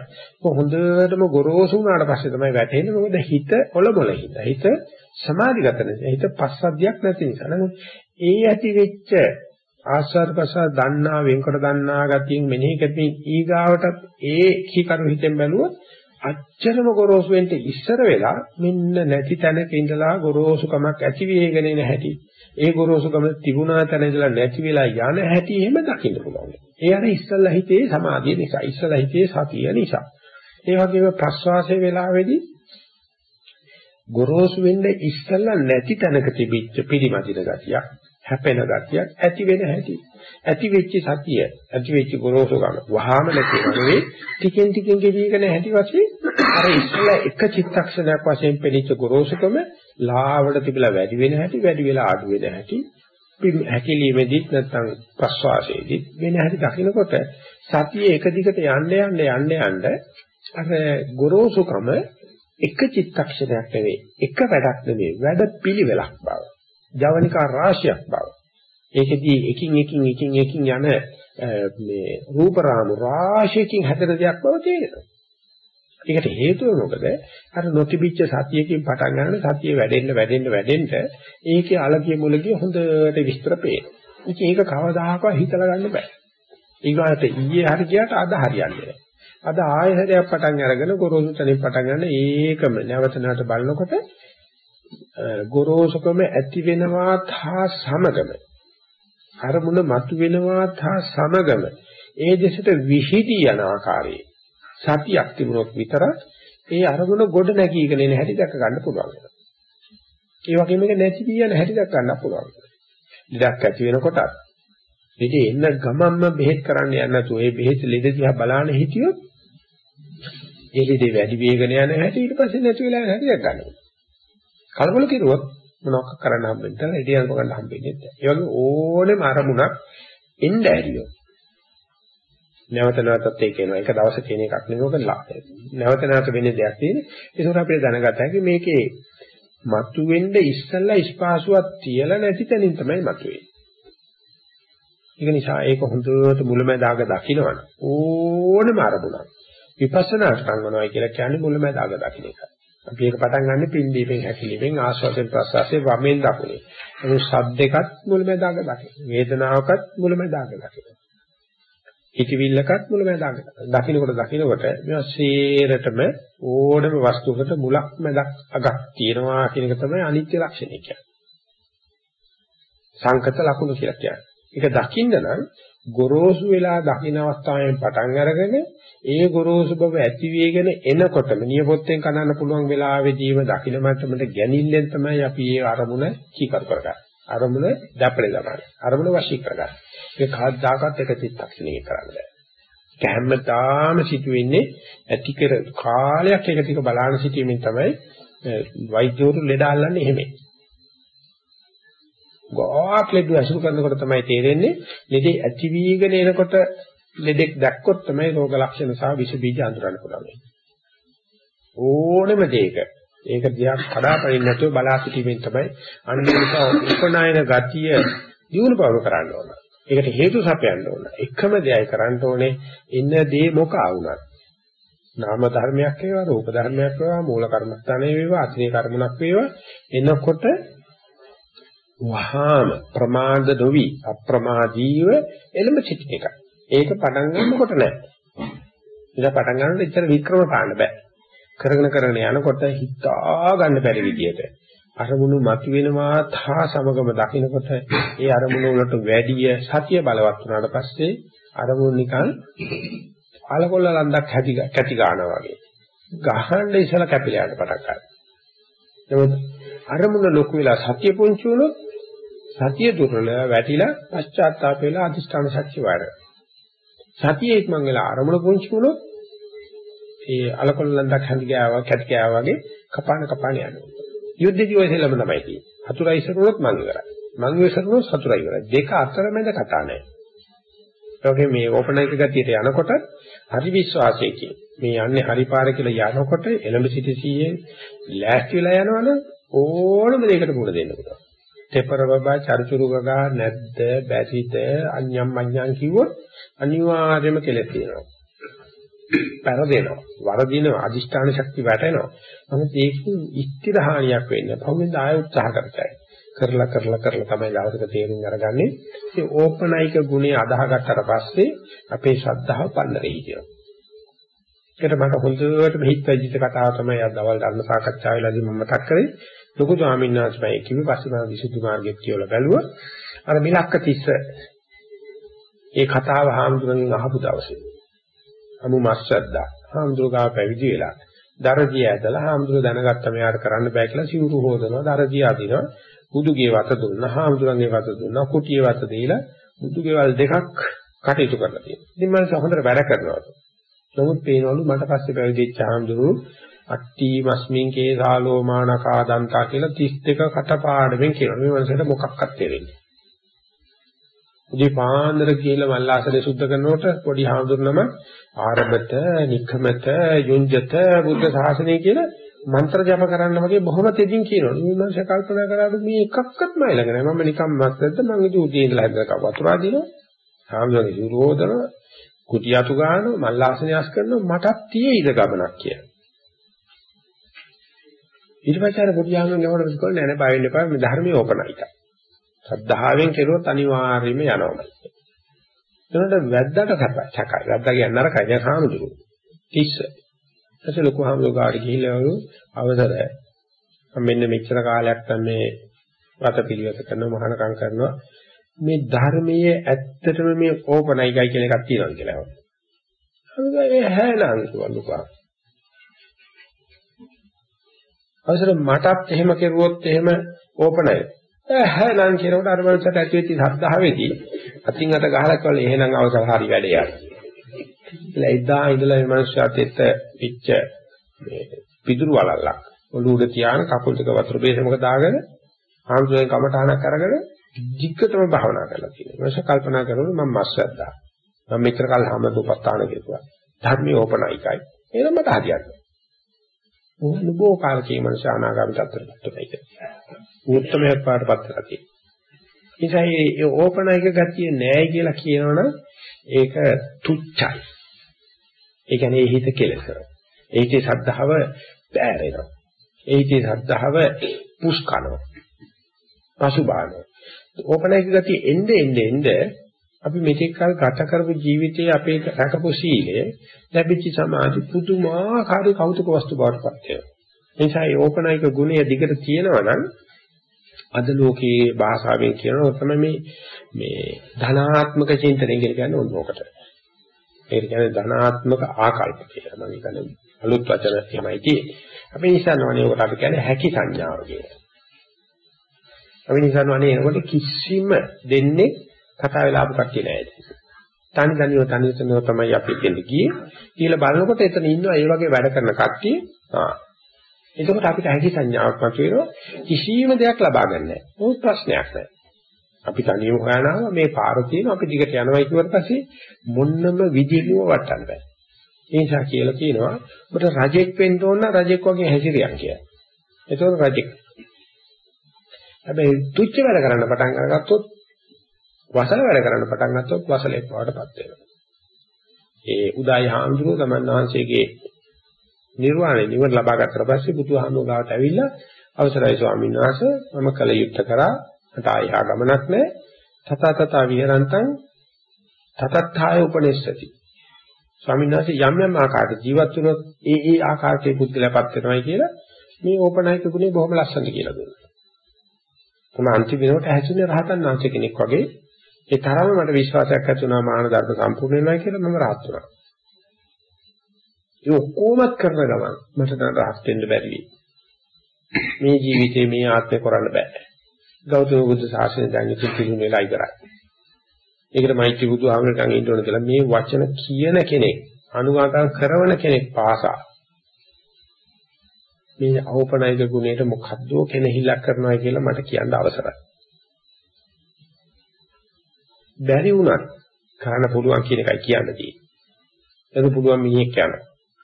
හොඳටම ගොරෝසු වුණාට පස්සේ තමයි වැටෙන්නේ. මොකද හිත ඔලොමල හිත. හිත සමාධිගත නැහැ. හිත පස්සද්ධියක් නැති නිසා. නමුත් ඒ ඇති වෙච්ච ආස්වාද ප්‍රසාර දන්නා වෙන්කොට දන්නා ගතියෙන් මෙනෙහි කරමින් ඊගාවටත් ඒ කීකරු හිතෙන් බැලුවොත් අච්චරම ගොරෝසු වෙන්න ඉස්සර වෙලා මෙන්න නැති තැනක ඉඳලා ගොරෝසුකමක් ඇති වෙගෙන එන හැටි ඒ ගොරෝසුකම තිබුණා තැන ඉඳලා නැති වෙලා යන හැටි එහෙම දකින්න පුළුවන්. ඒ අර ඉස්සල්ලා හිතේ සමාධිය නිසා ඉස්සල්ලා හිතේ සතිය නිසා. ඒ වගේම ප්‍රස්වාසයේ වෙලාවේදී ගොරෝසු වෙන්න ඉස්සල්ලා නැති තැනක තිබිච්ච පිළිමදින ගතියක් හැපෙන ගතියක් ඇති වෙන හැටි. ඇති වෙච්ච සතිය, ඇති වෙච්ච ගොරෝසුකම වහාම නැති නෙවෙයි ටිකෙන් ටිකෙන් ගෙවිගෙන හැටි වශයෙන් අර ඉස්සෙල්ලා එක චිත්තක්ෂණයක් වශයෙන් පෙනිච්ච ගොරෝසුකම ලාවට තිබිලා වැඩි වෙන හැටි, වැඩි වෙලා අඩු වෙන හැටි හැකිලීමේදීත් නැත්නම් ප්‍රස්වාසයේදීත් වෙන හැටි දකිනකොට සතිය එක දිගට යන්න යන්න යන්න යන්න අර ගොරෝසුකම එක චිත්තක්ෂණයක් නෙවෙයි එක වැඩක් නෙවෙයි වැඩ පිළිවෙලක් බව ජවනිකා රාශියක් බව. ඒකෙදී එකින් එකින් එකින් එකින් යන මේ රූප රාමු රාශියකින් හැදෙන දෙයක් බව තේරෙනවා. ඒකට හේතුව මොකද? අර නොතිබිච්ච සතියකින් පටන් ගන්න සතිය වැඩෙන්න වැඩෙන්න වැඩෙන්න ඒකේ අලගිය මුලගිය හොඳට විස්තර පේනවා. ඉතින් ඒක කවදාහකවත් හිතලා ගන්න බෑ. ඊගාට ඊයේ හරි ගියාට අද හරියන්නේ නැහැ. අද ආයෙත් පටන් අරගෙන ගොරෝසු තැනින් පටන් ගන්න ඒකම නැවත නැවත බලනකොට ගොරෝසුකම ඇති වෙනවාත් හා සමගම අරමුණ මතු වෙනවාත් හා සමගම ඒ දෙසට විහිදී යන ආකාරයේ සතියක් තිබුණොත් විතර ඒ අරමුණ ගොඩ නැගීගෙන එන හැටි දැක ගන්න පුළුවන් වෙනවා. ඒ වගේම මේක නැති වී යන හැටි දැක ගන්න පුළුවන්. ලෙඩක් ඇති වෙනකොට ලෙඩ එන්න ගමම්ම බෙහෙත් කරන්න යන්න නැතුව ඒ බෙහෙත් ලෙඩ දිහා බලන්න හිටියොත් ඒ ලෙඩේ වැඩි වේගන යන හැටි ඊට පස්සේ නැති වෙලා යන හැටි දැක ගන්න පුළුවන්. කලබල කෙරුවොත් මොනවක් කරන්න හම්බෙන්නේ නැහැ. ඉඩියන් ගන්න හම්බෙන්නේ නැහැ. ඒ වගේ ඕනෙම අරමුණක් එන්න ඇරියොත් නැවත නැවතත් ඒක එනවා. ඒක දවසක කියන එකක් නෙවෙයි. නැවත නැවත වෙන්නේ දෙයක් තියෙන්නේ. ඒකෝර අපිට දැනගත හැකි මේකේ මතුවෙන්න ඉස්සල්ලා ස්පාසුවක් තියලා නැති තැනින් තමයි මතුවෙන්නේ. ඒක නිසා ඒක හොඳට මුලැමැදාග දකින්නවනේ. ඕනෙම අරමුණක්. විපස්සනා කරනවා කියලා කියන්නේ මුලැමැදාග දකින්න එකයි. අපි ඒක පටන් ගන්න පිම්බීමෙන් හැකිලිමෙන් ආස්වාදයෙන් ප්‍රසවාසයෙන් වමෙන් දකුණේ. ඒ ශබ්දයකත් මුලමෙදාග දකින්න. වේදනාවකත් මුලමෙදාග දකින්න. හිතවිල්ලකත් මුලමෙදාග දකින්න. දකින්නකොට දකින්නකොට මේවා සේරටම ඕනම වස්තුවකට මුලක් මැදක් අගක් තියෙනවා කියන එක තමයි අනිත්‍ය ලක්ෂණය කියන්නේ. සංකත ලක්ෂණ කියලා කියන්නේ. ඒක දකින්න නම් ගොරෝසු වෙලා දකින්න අවස්ථාවෙන් පටන් අරගෙන ඒ ගොරෝසු බව ඇති වේගෙන එනකොටම නියපොත්තෙන් කනන්න පුළුවන් වෙලාවෙදීම දකින්න මට්ටමට ගැනිල්ලෙන් තමයි අපි ඒ අරමුණ කීකර කරගන්නේ. අරමුණ දැපලේ ගන්න. අරමුණ වශී කරගන්න. ඒක කවදාකවත් එක චිත්තක්ෂණයක කරන්න බෑ. ඒක හැමදාම සිදුවෙන්නේ ඇති කර කාලයක් එක ටික බලාන සිටීමෙන් තමයි වෛද්‍යවරු ලෙඩ අල්ලන්නේ එහෙමයි. ගොඩක් ලෙඩ ඇසුරු කරනකොට තමයි තේරෙන්නේ ලෙඩේ ඇති වීගෙන එනකොට ලෙඩෙක් දැක්කොත් තමයි රෝග ලක්ෂණ සහ විෂ බීජ අඳුරන්න පුළුවන්. ඕනෙම දෙයක ඒක දිහා කඩාපනින්න නැතුව බලා සිටීමෙන් තමයි අනිත් උපනායන ගතිය දිනු බව කරන්න ඕන. ඒකට හේතු සපයන්න ඕන. එකම දෙයයි කරන්න ඕනේ ඉන්න දේ මොක ආවුණත්. නාම ධර්මයක් වේවා රූප ධර්මයක් වේවා මූල කර්මස්ථානයේ වේවා අත්නේ කර්මණක් වේවා එනකොට වහාම ප්‍රමාද නොවි අප්‍රමාදීව එළඹ සිටින එක. ඒක පටන් ගන්නකොට නෑ. ඉතින් පටන් ගන්නකොට ඉතර වික්‍රම පාන්න බෑ. කරගෙන කරගෙන යනකොට හිතා ගන්න බැරි විදියට අරමුණු මතුවෙනවා තා සමගම දකින්නකොට ඒ අරමුණු වලට වැඩිය සතිය බලවත් වුණාට පස්සේ අරමුණු නිකන් අලකොල්ල ලන්දක් හැටි කැටි ගන්නවා වගේ. ගහන්න ඉස්සලා කැපිලා යන්න පටන් ගන්නවා. නමුත් අරමුණ ලොකු වෙලා සතිය පුංචි වුණොත් සතිය දුර්වල වැටිලා පශ්චාත්තාප වෙලා අධිෂ්ඨාන ශක්තිය වඩ. සතිය ඉක්මන් වෙලා අරමුණ පුංචි වුණොත් ඒ අලකොල්ල ලන්දක් හැටි ගාවා කැටි ගාවා වගේ කපාන කපාන යනවා. යුද්ධදී ඔය සෙලම තමයි තියෙන්නේ. හතුරා ඉස්සරනොත් මං ඉවරයි. මං ඉස්සරනොත් හතුරා ඉවරයි. දෙක අතරමැද කතා නැහැ. ඒකේ මේ ඕපනයික ගතියට යනකොට හරි විශ්වාසයකින් මේ යන්නේ හරි පාර කියලා යනකොට එළඹ සිටි සීයේ ලෑස්ති වෙලා යනවනම් ඕනම දෙයකට මුණ දෙන්න පුළුවන්. තෙපර බබා චරිචුරු ගගා නැද්ද බැසිත අඤ්ඤම් මඤ්ඤම් කිව්වොත් අනිවාර්යයෙන්ම කෙලෙස් තියෙනවා. පෙරදෙනවා. වරදිනවා. අදිෂ්ඨාන ශක්තිය වැටෙනවා. නමුත් ඒකෙන් ඉස්තිර හානියක් වෙන්නේ. පහුවෙන්ද ආය උත්සාහ කරතයි. කරලා කරලා කරලා තමයි දවසක තේරුම් අරගන්නේ. මේ ඕපනයික ගුණය අදාහගත්තට පස්සේ අපේ ශ්‍රද්ධාව පන්නරේ කියනවා. ඒකට මට හොඳට මෙහිත් වෙච්ච කතාව තමයි අද දවල් ධර්ම සාකච්ඡාවේදී මම මතක් කරේ. ලොකු ස්වාමීන් වහන්සේ මම කිව්වේ පස්සේ මම විසුද්ධි මාර්ගෙත් කියලා බැලුවා. අර මිලක්ක තිස්ස ඒ කතාව හාමුදුරන්ගෙන් අහපු දවසේ. අමු මස්සද්දා හාමුදුරුවෝ පැවිදි වෙලා දරදිය ඇදලා හාමුදුරුවෝ දැනගත්ත මෙයාට කරන්න බෑ කියලා සිවුරු හොදනවා දරදිය අදිනවා බුදුගේ වත දුන්නා හාමුදුරන්ගේ වත දුන්නා කුටියේ වත දීලා බුදුගේවල් දෙකක් කටයුතු කරලා තියෙනවා. ඉතින් මම හොඳට වැඩ කරනවා. නමුත් පේනවලු මට පස්සේ පැවිදිච්ච හාමුදුරුවෝ අට්ටි මස්මින් කේ සාලෝ මානකා දන්තා කියලා 32 කටපාඩමින් කියනවා. මේ මනසට මොකක්වත් තේරෙන්නේ උදේ පාන්දර කියලා මල්ලාසලේ සුද්ධ කරනකොට පොඩි හාමුදුරනම ආරබත, නික්කමත, යුංජත බුද්ධ ශාසනය කියලා මන්ත්‍ර ජප කරන්න වගේ බොහොම තෙදින් කියනවා. මේ මනස කල්පනා කරාට මේ එකක්වත් මයි ළඟ නැහැ. මම නිකම් මස්සද්ද මම ඉතින් උදේ ඉඳලා හැදලා වතුරා දිනවා. හාමුදුරනේ විරෝධන කුටි අතු ගන්නවා මල්ලාසනය අස් කරනවා මටත් තියෙයිද ගමනක් කියලා. ඊට පස්සේ අර පොඩි ආමෙන් ගමන විස්කෝල නෑ නෑ බය වෙන්න එපා මේ ධර්මයේ ඕපනයිට. ශ්‍රද්ධාවෙන් කෙරුවොත් අනිවාර්යයෙන්ම යනවාමයි. එතනට වැද්දාට සැකයි. වැද්දා කියන්නේ නරකයි. දැන් හාමුදුරුවෝ. තිස්ස. ඊට ලොකු හාමුදුරුවෝ ගාඩි ගිහිල්ලා වරු අවසරය. මම මෙන්න මෙච්චර කාලයක් තමයි වතපිළිවෙත කරන මහානකම් කරනවා. මේ ධර්මයේ ඇත්තටම මේ ඕපනයිකයි කියන එකක් තියෙනවා කියලා. හරිද? ඒ හැලං කිව්වා. අවසර මටත් එහෙම කෙරුවොත් එහෙම ඕපනයි. හැලං කියනකොට අර මනසට ඇති වෙච්ච ශ්‍රද්ධාවේදී අතින් අත ගහලා කවල එහෙනම් අවසර හරි වැඩේ යනවා. එදා ඉඳලා මේ මනුස්සයාත් එක්ක පිච්ච මේ පිදුරු වලල්ලක් ඔළුව උඩ තියාන කකුල් දෙක වතුර බේසමක දාගෙන ආන්දරේ කමටහනක් අරගෙන ජිග්ගතම භාවනා කරලා තියෙනවා. මම කල්පනා කරනකොට මම මස්සද්දා. මම මෙච්චර කල් හැමදෙපත්තාන කෙරුවා. ධර්මයේ ඕපනයිකයි. එහෙනම් මට හරියන්නේ. ඕනබෝ කාලකේ මනස අනාගාමී තත්ත්වයකට පත්වෙයි. උත්තරමයක් පාටපත් කරලා තියෙනවා. නිසා මේ ඕපනයික ගතිය නෑ කියලා කියනවනම් ඒක තුච්චයි. ඒ කියන්නේ ඒ හිත කෙලසර. ඒකේ ශ්‍රද්ධාව පෑරෙනවා. ඒකේ ශ්‍රද්ධාව පුස්කනවා. පසුබානවා. ඕපනයික ගතිය එnde එnde එnde අපි මෙතෙක් කල ගත කරපු ජීවිතයේ අපේ රැකපු සීලය ලැබිච්ච සමාධි පුදුමාකාර කෞතුක වස්තු බවට පත් වෙනවා. ඒ නිසා මේ ඕපනයික ගුණය දිගට තියෙනවා නම් අද ලෝකයේ භාෂාවෙන් කියනවා තමයි මේ මේ ධනාත්මක චින්තනය කියන්නේ ඕනෝකට. ඒක කියන්නේ ධනාත්මක ආකල්ප කියලා. මම කියන්නේ අලුත් වචන එහෙමයි තියෙන්නේ. අපි නිසන්වනේ උකට අපි කියන්නේ හැකි සංඥාව කියලා. අපි නිසන්වනේ එනකොට කිසිම දෙන්නේ කතා වෙලා ආපු කට්ටිය නෑ. තනි තනිව තනි තනිව තමයි අපි දෙන්නේ ගියේ. කියලා බලනකොට එතන ඉන්නවා ඒ වගේ වැඩ කරන කට්ටිය. ආ එතකොට අපිට හැකි සංඥාවක් මතුවෙනවා කිසිම දෙයක් ලබා ගන්න නැහැ. මොකද ප්‍රශ්නයක් නැහැ. අපි තනියම හොයනවා මේ පාර තියෙන අපි දිගට යනවා කියවට පස්සේ මොන්නම විදිහකින්ම වටන්න බෑ. ඒ නිසා කියලා කියනවා ඔබට රජෙක් වෙන්න ඕන රජෙක් වගේ හැසිරියක් කියලා. එතකොට රජෙක්. හැබැයි තුච්ච වැඩ කරන්න පටන් අරගත්තොත් වසල වැඩ කරන්න පටන් ගත්තොත් වසලෙක් බවටපත් වෙනවා. ඒ උදාය හාමුදුරුවෝ තමන් වහන්සේගේ නිර්වාණය නිවන ලබා ගත්තට පස්සේ බුදුහාමුදුරුවෝ ගාවට ඇවිල්ලා අවසරයි ස්වාමීන් වහන්සේ මම කල යුත්තේ කරා මට ආයහා ගමනක් නැහැ තත තත විහරන්තං තතත්ථාය උපනිෂ්ඨති ස්වාමීන් වහන්සේ යම් යම් ආකාරයට ජීවත් වුණොත් ඒ ඒ ආකාරයේ පුද්ගලයාපත් වෙනවයි කියලා මේ ඕපනායක ගුණේ බොහොම ලස්සනට කියලා දුන්නා. තම අන්තිම වෙනකොට ඇහැසුනේ රහතන් වහන්සේ කෙනෙක් වගේ ඒ තරම මට විශ්වාසයක් ඇති වුණා මාන ධර්ම සම්පූර්ණ වෙනවා කියලා මම rahat වුණා. ඒ ඔක්කොමත් කරන ගමන් මට දැන් රහස් වෙන්න බැරි වෙයි. මේ ජීවිතේ මේ ආත්මේ කරන්න බෑ. ගෞතම බුදු සාසනය දැන් ඉතින් පිළිම වෙලා ඉවරයි. ඒකට මෛත්‍රී බුදුහාමරකන් ඉන්න ඕන කියලා මේ වචන කියන කෙනෙක් අනුගාතම් කරන කෙනෙක් පාසා මේ අවපනයික ගුණයට මොකද්ද කෙනෙහිලක් කරනවා කියලා මට කියන්න අවසරයි. බැරි වුණත් කරන්න පුළුවන් කියන එකයි කියන්න තියෙන්නේ. ඒක පුළුවන් මිනිහෙක් යන.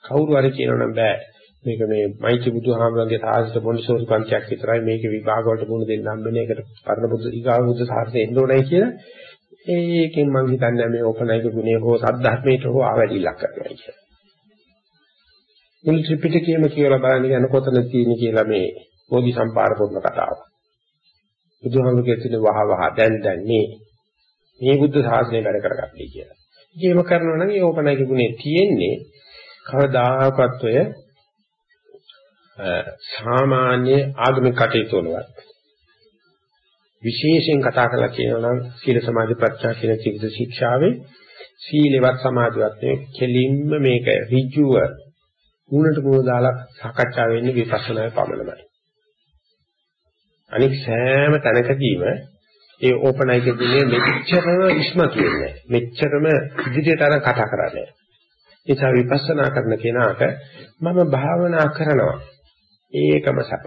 කවුරු හරි කියනවනම් බෑ. මේක මේ මෛත්‍රී බුදුහාමරගේ සාහිත්‍ය පොන්සෝරි පන්තියක් විතරයි මේකේ විභාග වලට මුණ දෙන්න හම්බෙන්නේ. ඒකට පරණ බුදු ඊගාව බුදු සාහිත්‍ය එන්න ඕනයි කියලා. ඒකෙන් මම හිතන්නේ මේ ඕපනයික ගුණය හෝ සද්ධාත්මයට හෝ ආවැඩිලක් කරනවා කියලා. මුල් ත්‍රිපිටකයේම කියලා බලන්න යන කොතන තියෙන කියලා මේ බෝධි සම්පාර පොත්න කතාව. බුදුහාමුදුරුවෝ කියන වහ වහ දැන් දැන් මේ මේ බුද්ධ ශාසනය වැඩ කරගත්තේ කියලා. ඒකම කරනවා නම් ඒ ඕපනයික ගුණේ තියෙන්නේ කවදාකවත් ඔය සාමාන්‍ය ආගමික කටයුතු වලවත් විශේෂයෙන් කතා කරලා කියනවා නම් සීල සමාධි ප්‍රඥා කියන ත්‍රිවිධ ශික්ෂාවේ සීලවත් සමාධිවත් මේ කෙලින්ම මේක ඍජුව මූණට මූණ දාලා සාකච්ඡා වෙන්නේ විපස්සනාවේ පමණයි. අනික සෑම තැනකදීම ඒ ඕපනයික දිනේ මෙච්චරම ඉස්මතු වෙන්නේ මෙච්චරම ඉදිරියට අරන් කතා කරන්නේ. ඒ නිසා විපස්සනා කරන කෙනාට මම භාවනා කරනවා ඒකම සපක්.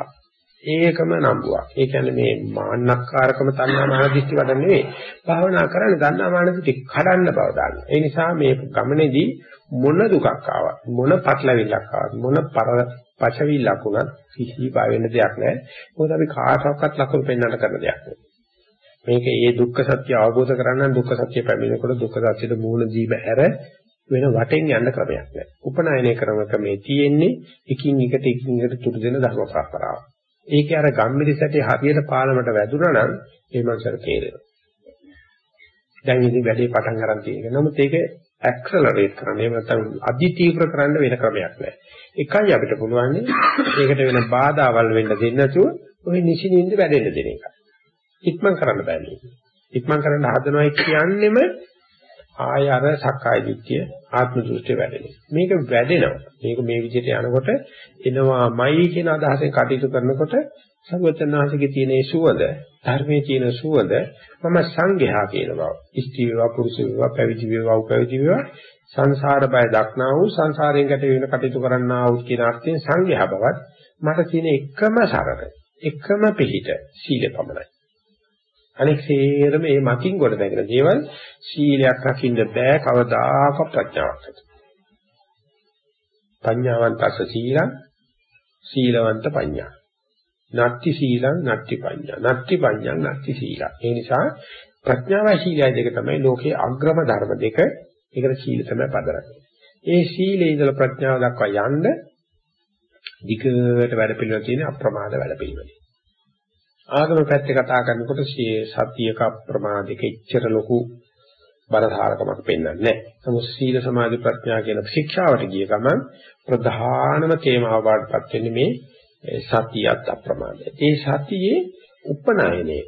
ඒකම නම්බුවක්. ඒ කියන්නේ මේ මාන්නක්කාරකම තණ්හා මාන දිස්ති වඩ නෙවෙයි. භාවනා කරන්නේ තණ්හා මාන දිස්ති කඩන්න බව දාන්න. ඒ නිසා මේ ගමනේදී මොන දුකක් ආවත් මොන පටලවිල්ලක් ආවත් මොන පර පචවිල්ලක් වුණත් කිසි බය වෙන්න දෙයක් නැහැ. මොකද අපි කාටවත් ලකුණු පෙන්වන්න කරන දෙයක් නෙවෙයි. මේක ඒ දුක්ඛ සත්‍ය අවබෝධ කරගන්න දුක්ඛ සත්‍ය පැමිණෙනකොට දුක්ඛ සත්‍යෙට මූණ දීම ඇර වෙන වටෙන් යන්න ක්‍රමයක් නැහැ. උපනායනය ක්‍රම ක්‍රමේ තියෙන්නේ එකින් එකට එකින් එකට තුරු දෙන ධර්ම පරම්පරාව. ඒකේ අර ගම්මිරිසටේ හරියට පාලමට වැදුනා නම් ඒ මනසට තේරෙනවා. දැන් ඉතින් වැඩේ පටන් ගන්න තියෙනවා. නමුත් ඒක ඇක්සලරේට් කරන්න එහෙම නැත්නම් අධි තීව්‍ර කරන්න වෙන ක්‍රමයක් නැහැ. එකයි අපිට පුළුවන් ඒකට වෙන බාධාවල් වෙන්න දෙන්නේ නැතුව ওই නිසිනින්ද වැඩෙන්න දෙන එක. ඉක්මන් කරන්න බෑ මේක. ඉක්මන් කරන්න හදනවා කියන්නේම ආය අර සක්කාය දිට්ඨිය ආත්ම දෘෂ්ටි වැඩෙනවා. මේක වැඩෙනවා. මේක මේ විදිහට යනකොට එනවාමයි කියන අදහසෙන් කටයුතු කරනකොට සර්වචනාසිකේ තියෙන සුවඳ, ධර්මයේ තියෙන සුවඳ මම සංඝයා කියන බව. ඉස්ති වේවා පුරුෂ වේවා පැවිදි වේවා උපැවිදි වේවා සංසාර බය දක්නා වූ සංසාරයෙන් ගැට වෙන කටයුතු කරන්නා වූ කියන අර්ථයෙන් සංඝයා බවත් මට තියෙන එකම සරල එකම පිළිහිට සීල පමණයි. අනෙක් සේරම මේ මතින් කොට දැකන දේවල් සීලයක් රකින්න බෑ කවදාකවත් ප්‍රඥාවක් ඇති. පඤ්ඤාවන්තස සීලං සීලවන්ත පඤ්ඤා. නත්ති සීලං නත්ති පඤ්ඤා. නත්ති පඤ්ඤං නත්ති සීලං. ඒ නිසා ප්‍රඥාවයි සීලයයි දෙක තමයි ලෝකේ අග්‍රම ධර්ම දෙක. ඒකට සීල තමයි පදරන්නේ. ඒ සීලේ ඉඳලා ප්‍රඥාව දක්වා යන්න දිගට වැඩ පිළිවෙල තියෙන අප්‍රමාද වැඩ පිළිවෙල. ආගම පැත්තේ කතා කරනකොට සතියක ප්‍රමාදික ඉච්ඡර ලොකු බරධාරකමක් පෙන්වන්නේ නැහැ. නමුත් සීල සමාධි ප්‍රඥා කියන ශික්ෂාවට ගිය ගමන් ප්‍රධානම තේමාව වඩපත් වෙන්නේ මේ සතියත් අප්‍රමාදයි. ඒ සතියේ උපනායනයේ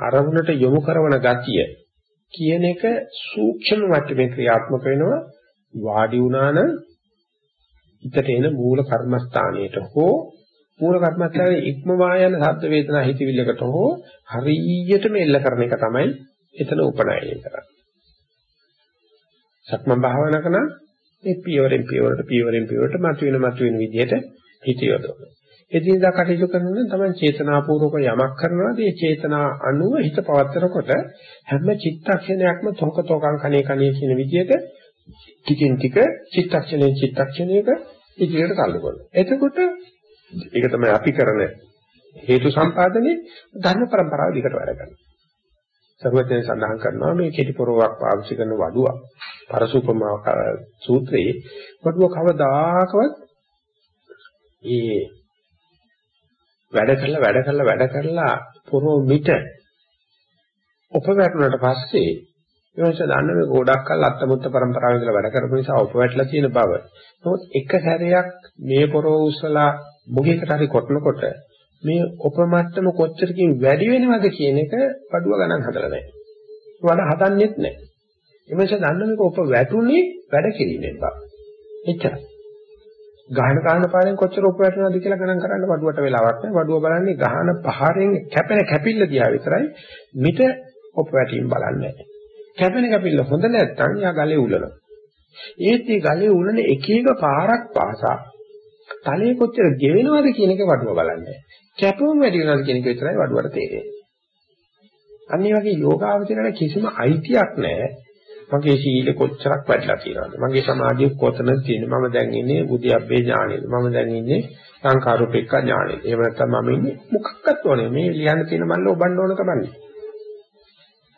අරමුණට යොමු කරන ගතිය කියන එක සූක්ෂම මට්ටමේ ක්‍රියාත්මක වෙනවා වාඩි වුණා නම් හිතට එන මූල කර්මස්ථානයට හෝ මූල කර්මස්ථානයේ ඉක්මවා යන ශබ්ද වේදනා හිතවිල්ලකට හෝ හරියටම එල්ල කරන එක තමයි එතන උපනායනය කරන්නේ. සක්මන් භාවනා කරන මේ පියවරෙන් පියවරට පියවරෙන් පියවරට මතුවෙන මතුවෙන විදිහට හිත යොදවනවා. එදිනදා කටයුතු කරනකොට තමයි චේතනාපූර්වක යමක් කරනවා. ඒ චේතනා අනුව හිත පවත්තරකොට හැම චිත්තක්ෂණයක්ම තොක තොකං කණේ කණේ කියන විදිහට ටිකින් ටික චිත්තක්ෂණේ චිත්තක්ෂණයක ඉදිරියට තල්ලු කරනවා. එතකොට ඒක තමයි අපි කරන හේතු සම්පාදනයේ ධර්ම પરම්පරාව දිකට වැඩ කරනවා. සර්වඥයන් සඳහන් කරනවා මේ කෙටි පොරවක් පාවිච්චි කරන වඩුවක් පරසූපමා සූත්‍රයේ වඩුව කවදාකවත් ඒ වැඩ කළා වැඩ කළා වැඩ කළා පොරෝ මිට උපවැටුණාට පස්සේ ඊවන්ස දන්න මේ ගොඩක් කල් අත්තමුත්ත પરම්පරාවේ ඉඳලා වැඩ කරපු නිසා උපවැටලා තියෙන බව. නමුත් එක සැරයක් මේ පොරෝ උස්සලා මොකේකට හරි කොටනකොට මේ උපමට්ටම කොච්චරකින් වැඩි වෙනවද කියන එක පඩුව ගණන් හදලා නැහැ. වඩ හදන්නෙත් නැහැ. එමේෂ දන්න මේක උප වැටුනේ වැඩ කිරීමෙන් බව. එච්චරයි. ගහන ගහන පාරෙන් කොච්චර උප වැටෙනවද කියලා ගණන් කරන්න වඩුවට වෙලාවක් නැහැ. වඩුව බලන්නේ ගහන පහරෙන් කැපෙන කැපිල්ල දිහා විතරයි මිට උප වැටීම් බලන්නේ. කැපෙන කැපිල්ල හොඳ නැත්නම් යා ගලේ උලනවා. ඒත් මේ ගලේ උලන එක එක පාරක් පාසා තලයේ කොච්චර ගෙවෙනවද කියන එක වඩුව බලන්නේ. කැපුම් වැඩි වෙනවද කියන එක විතරයි වඩුවට තේරෙන්නේ. අන්න ඒ වගේ යෝගාවචරණ කිසිම අයිතියක් නැහැ. මගේ සීල කොච්චරක් වැඩිලා තියෙනවද? මගේ සමාධිය කොතනද තියෙන්නේ? මම දැන් ඉන්නේ බුද්ධියබ්බේ ඥානෙද? මම දැන් ඉන්නේ සංකාරූපේක්ඛ ඥානෙද? එහෙම නැත්නම් මම ඉන්නේ මොකක්වත් ඕනේ. මේ ලියන්න තියෙන මල්ල ඔබන්න ඕන කමන්නේ.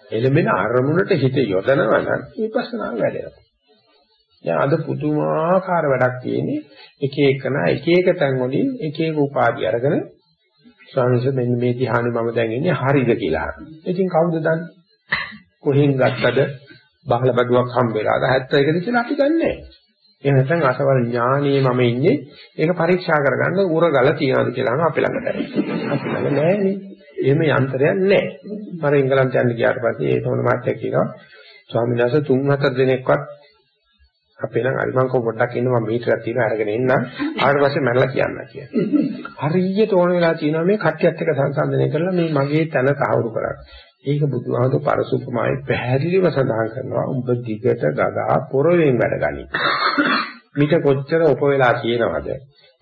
එළමෙන අරමුණට හිත යොදනවා නම් විපස්සනා වැඩෙනවා. දැන් අද පුදුමාකාර වැඩක් තියෙන්නේ එක එකන එක එක තැන් වලින් එක එක උපාධි අරගෙන ස්වාමීන් වහන්සේ මෙන්න මේ ධ්‍යානෙ මම දැන් ඉන්නේ හරිද කියලා. ඉතින් කවුද දන්නේ? කොහෙන් ගත්තද? බහල බඩුවක් හම්බ වෙලාද 71ද කියලා අපි දන්නේ නැහැ. එහෙම නැත්නම් අසවල් ඥානීය මම ඉන්නේ ඒක පරීක්ෂා කරගන්න උරගල තියනවාද කියලා නම් අපි ළඟට අපි ළඟ නැහැ එහෙම යන්ත්‍රයක් නැහැ. මම එංගලන්තයට යන්න ගියාට පස්සේ ඒ තෝරන මාත්‍යක් කියනවා ස්වාමීන් වහන්සේ තුන් හතර දිනක්වත් අපේ නම් හරි මං කො පොඩ්ඩක් ඉන්න මම මීටරයක් තියෙනවා අරගෙන එන්න ආවට පස්සේ මැරලා කියන්න කියලා. හරියට ඕන වෙලා තියෙනවා මේ කට්ටියත් එක්ක සංසන්දනය කරලා මේ මගේ තන තහවුරු කරන්න. ඒක බුදුහාමුදුරු පරසුපමායි පැහැදිලිව සඳහන් කරනවා උඹ දිගට ගගා පොරවෙන් වැඩ ගනි. මිට කොච්චර උප වෙලා තියෙනවද?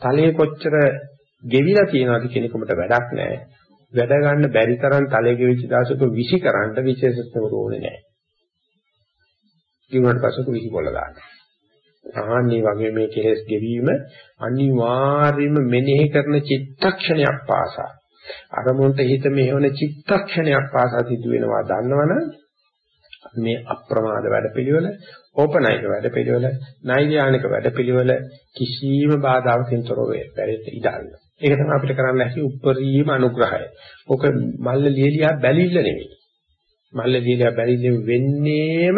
තලයේ කොච්චර ගෙවිලා තියෙනවද කියන එකකට වැඩක් නැහැ. වැඩ ගන්න බැරි තරම් තලයේ ගෙවිච්ච දාසක විසි කරන්න විශේෂත්වම ඕනේ නැහැ. ඊුණාට පස්සේ විසි කොල්ල දාන්න. ආන්නේ වගේ මේ කෙලෙස් ගෙවීම අනිවාර්යයෙන්ම මෙනෙහි කරන චිත්තක්ෂණයක් පාසා අරමුණට හිත මෙහෙවන චිත්තක්ෂණයක් පාසා සිදු වෙනවා දන්නවනම් මේ අප්‍රමාද වැඩපිළිවෙල ඕපනයික වැඩපිළිවෙල නෛර්යානික වැඩපිළිවෙල කිසිම බාධාවකින් තොරව වැඩෙට ඉඩන්න. ඒක තමයි අපිට කරන්න ඇති උප්පරීම අනුග්‍රහය. ඕක මල්ල ලියලියා බැලිල්ල නෙවෙයි. මල්ල ලියලියා බැලිල්ල වෙන්නේම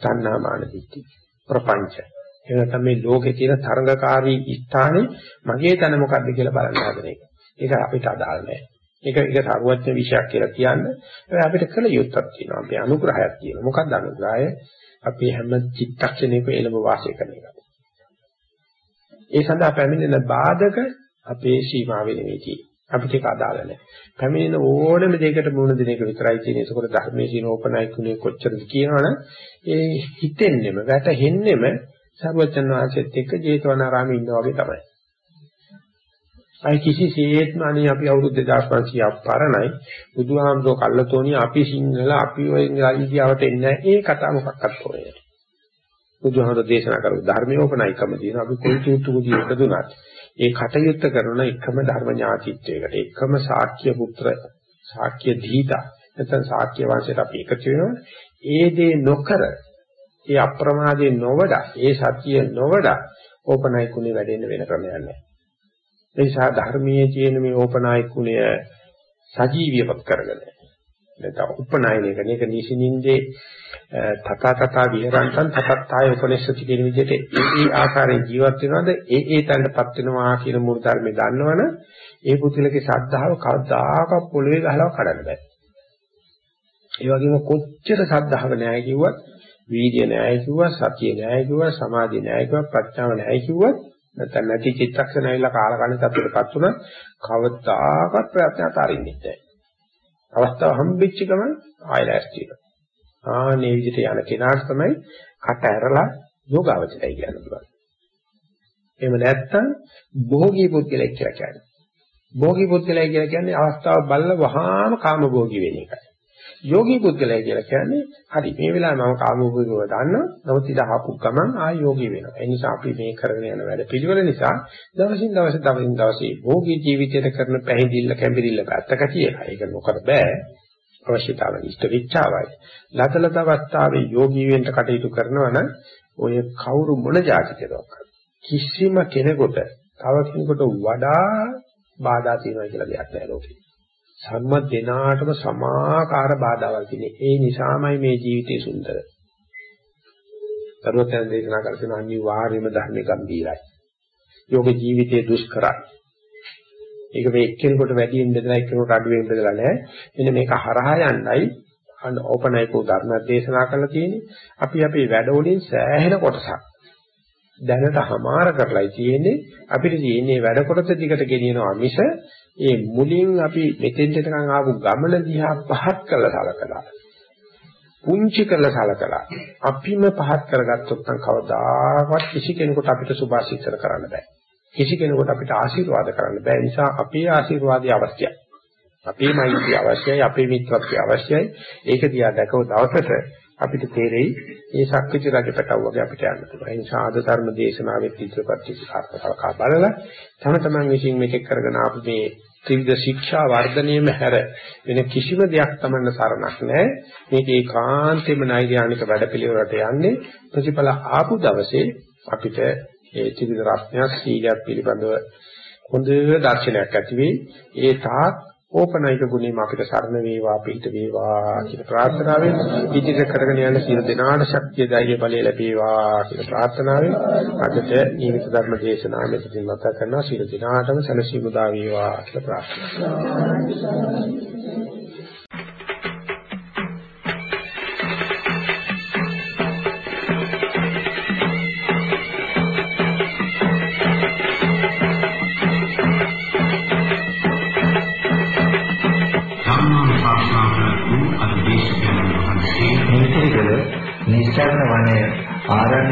තණ්හාමාන දිට්ඨිය. ප්‍රපංච. එහෙම නැත්නම් මේ ලෝකේ තියෙන තරඟකාරී ස්ථානේ මගේ තන මොකද්ද කියලා බලන්න හදන එක. ඒක අපිට අදාළ නැහැ. ඒක ඒක සර්වඥ විශයක් කියලා කියන්නේ. ඒ අපිට කළ යුත්තක් තියෙනවා. අපි අනුග්‍රහයක් තියෙනවා. මොකක්ද අනුග්‍රහය? අපි හැම චිත්තක්ෂණයක එළඹ වාසය කරන එක. ඒ සඳහා පැමිණෙන බාධක අපේ සීමාවෙ නෙවෙයි තියෙන්නේ. අපිට ඒක අදාළ නැහැ. පැමිණෙන ඕනම දෙයකට මුහුණ දෙන එක විතරයි තියෙන්නේ. ඒකෝට ධර්මයේ තියෙන ඕපනයිකුනේ කොච්චරද කියනවනම් ඒ හිතෙන්නෙම වැටහෙන්නෙම සර්වචන් වහන්සේත් එක්ක ජේතවනාරාමේ ඉන්නා වගේ තමයි. අයි කිසිසේත්ම අනේ අපි අවුරුදු 2500ක් පරණයි බුදුහාමුදුර කල්ලතෝණිය අපි සිංහල අපි ඔය ඉන්දියාවට එන්නේ ඒ කතාව මොකක්වත් ඕනේ බුදුහාමුදුර දේශනා කරපු ධර්මෝපනයිකම දින අපි කොයි චූට්ටු කුඩි එකදුනත් ඒ කටයුත්ත කරන එකම ධර්ම ඥාතිත්වයකට එකම ශාක්‍ය පුත්‍ර ශාක්‍ය දීතා නැත්නම් ශාක්‍ය වංශයට අපි එකතු වෙනවා ඒ දේ නොකර ඒ අප්‍රමාදයේ නොවඩ ඒ සත්‍ය නොවඩ ඕපනයිකුනේ වැඩෙන්න වෙන ක්‍රමයක් නැහැ. ඒ නිසා ධර්මයේ තියෙන මේ ඕපනායකුණය සජීවීවත් කරගෙන නැත්නම් උපනායනය කරන එක නිසින්ින්දේ තථා තථා විහරන්තං තතත්තාය උපනිෂති කියන විදිහට ඒ ඒ ආකාරයෙන් ජීවත් වෙනවද ඒ ඒ තැනටපත් වෙනවා කියන මූල ධර්මය දන්නවනම් ඒ පුදුලගේ ශ්‍රද්ධාව කවදාකවත් පොළවේ ගහලා කඩන්න බෑ. ඒ වගේම කොච්චර ශ්‍රද්ධාව නැහැ කිව්වත් වීර්ය නැහැ කිව්වත් සතිය නැහැ කිව්වත් සමාධිය නැහැ කිව්වත් ප්‍රඥාව නැහැ කිව්වත් නැත්නම් නැති චිත්තක්ෂණ ඇවිල්ලා කාලකණ්ණි තත්ත්වයටපත් වුණා කවදාකවත් ප්‍රයත්න අතාරින්නේ නැහැ. අවස්ථාව හම්බෙච්ච ගමන් ආයලැස්ති වෙනවා. ආනේ විදිහට යන කෙනාට තමයි කට ඇරලා යෝගාවචරය කියන්න පුළුවන්. එහෙම නැත්නම් භෝගී පුද්ගලයෙක් කියලා කියන්නේ. භෝගී පුද්ගලයා කියලා කියන්නේ අවස්ථාව බලලා වහාම කාම භෝගී වෙන එකයි. යෝගී පුද්ගලයා කියලා කියන්නේ හරි මේ වෙලාවේ මම කාමෝපභෝගව දන්නවා නමුත් ඉත ආපු ගමන් ආ යෝගී වෙනවා. ඒ නිසා අපි මේ කරගෙන යන වැඩ පිළිවෙල නිසා දවසින් දවස දවසින් දවසේ භෝගී ජීවිතයට කරන පැහැදිල්ල කැඹිරිල්ල පැත්තක තියලා ඒක නොකර බෑ. අවශ්‍යතාව ඉෂ්ට විචාවයි. ලතලත අවස්ථාවේ යෝගී වෙන්න කටයුතු කරනවා නම් ඔය කවුරු මොන જાතිකදක් කිසිම කෙනෙකුට තව කෙනෙකුට වඩා බාධා තියෙනවා කියලා දෙයක් නැහැ ලෝකේ. සම්ම දෙනාටම සමාකාර බාධාවල් තියෙන. ඒ නිසාමයි මේ ජීවිතේ සුන්දර. සර්වතන දේශනා කරන අනිවාර්යම ධර්ම ගම්බීරයි. යෝග ජීවිතයේ දුෂ්කරයි. ඒක මේ එක්කෙනෙකුට වැඩියෙන් බෙදලා එක්කෙනෙකුට අඩුවෙන් බෙදලා නැහැ. මෙන්න මේක හරහා යන්නයි ඕපනයිකෝ ධර්ම දේශනා කරලා තියෙන්නේ. අපි අපේ වැඩවලින් සෑහෙන කොටසක් දැනට හමාර කරලායි තියෙන්නේ අපිට තියෙන්නේ වැඩ කොටස දිගට ගෙනියනවා මිස ඒ මුලින් අපි මෙතෙන්ට නිකන් ආපු ගමන දිහා පහත් කරලා සලකලා පුංචි කරලා සලකලා අපිම පහත් කරගත්තොත් නම් කවදාකවත් කිසි කෙනෙකුට අපිට සුභාශිර්වාද කරන්න බෑ. කිසි කෙනෙකුට අපිට ආශිර්වාද කරන්න බෑ. නිසා අපේ ආශිර්වාදය අවශ්‍යයි. අපේ මෛත්‍රිය අවශ්‍යයි. අපේ මිත්‍රත්වය අවශ්‍යයි. ඒක දිහා දැකව දවසට අපිට තේරෙයි මේ ශක්තිච රජපටව වගේ අපිට යන්න පුළුවන්. ඒ නිසා ආද ධර්ම දේශනාවේ ඉදිරිපත් විචාරකතා බලලා තම තමන් විසින් මේක කරගෙන ආපු මේ ත්‍රිවිධ ශික්ෂා වර්ධනයේම හැර වෙන කිසිම දෙයක් තමන්න සරණක් නැහැ. මේක ඒකාන්තයෙන්ම නෛර්යානික වැඩපිළිවෙලට යන්නේ ප්‍රතිඵල ආපු දවසේ අපිට ඒ ත්‍රිවිධ රත්නයක් සීලයක් පිළිබඳව හොඳ දර්ශනයක් ඇති වෙයි. ඒ තාක් ඕපනයික ගුණෙම අපිට සරණ වේවා පිහිට වේවා කියන ප්‍රාර්ථනාවෙන් ඉදිරියට කරගෙන යන සියලු දෙනාට ශක්තිය ධෛර්ය බලය ලැබේවා කියන ප්‍රාර්ථනාවෙන් අදට ජීවිත ධර්ම දේශනාව මෙතනින් නැවත කරනවා. සියලු දෙනාටම සැලසීම උදා වේවා කියලා ප්‍රාර්ථනා කරනවා.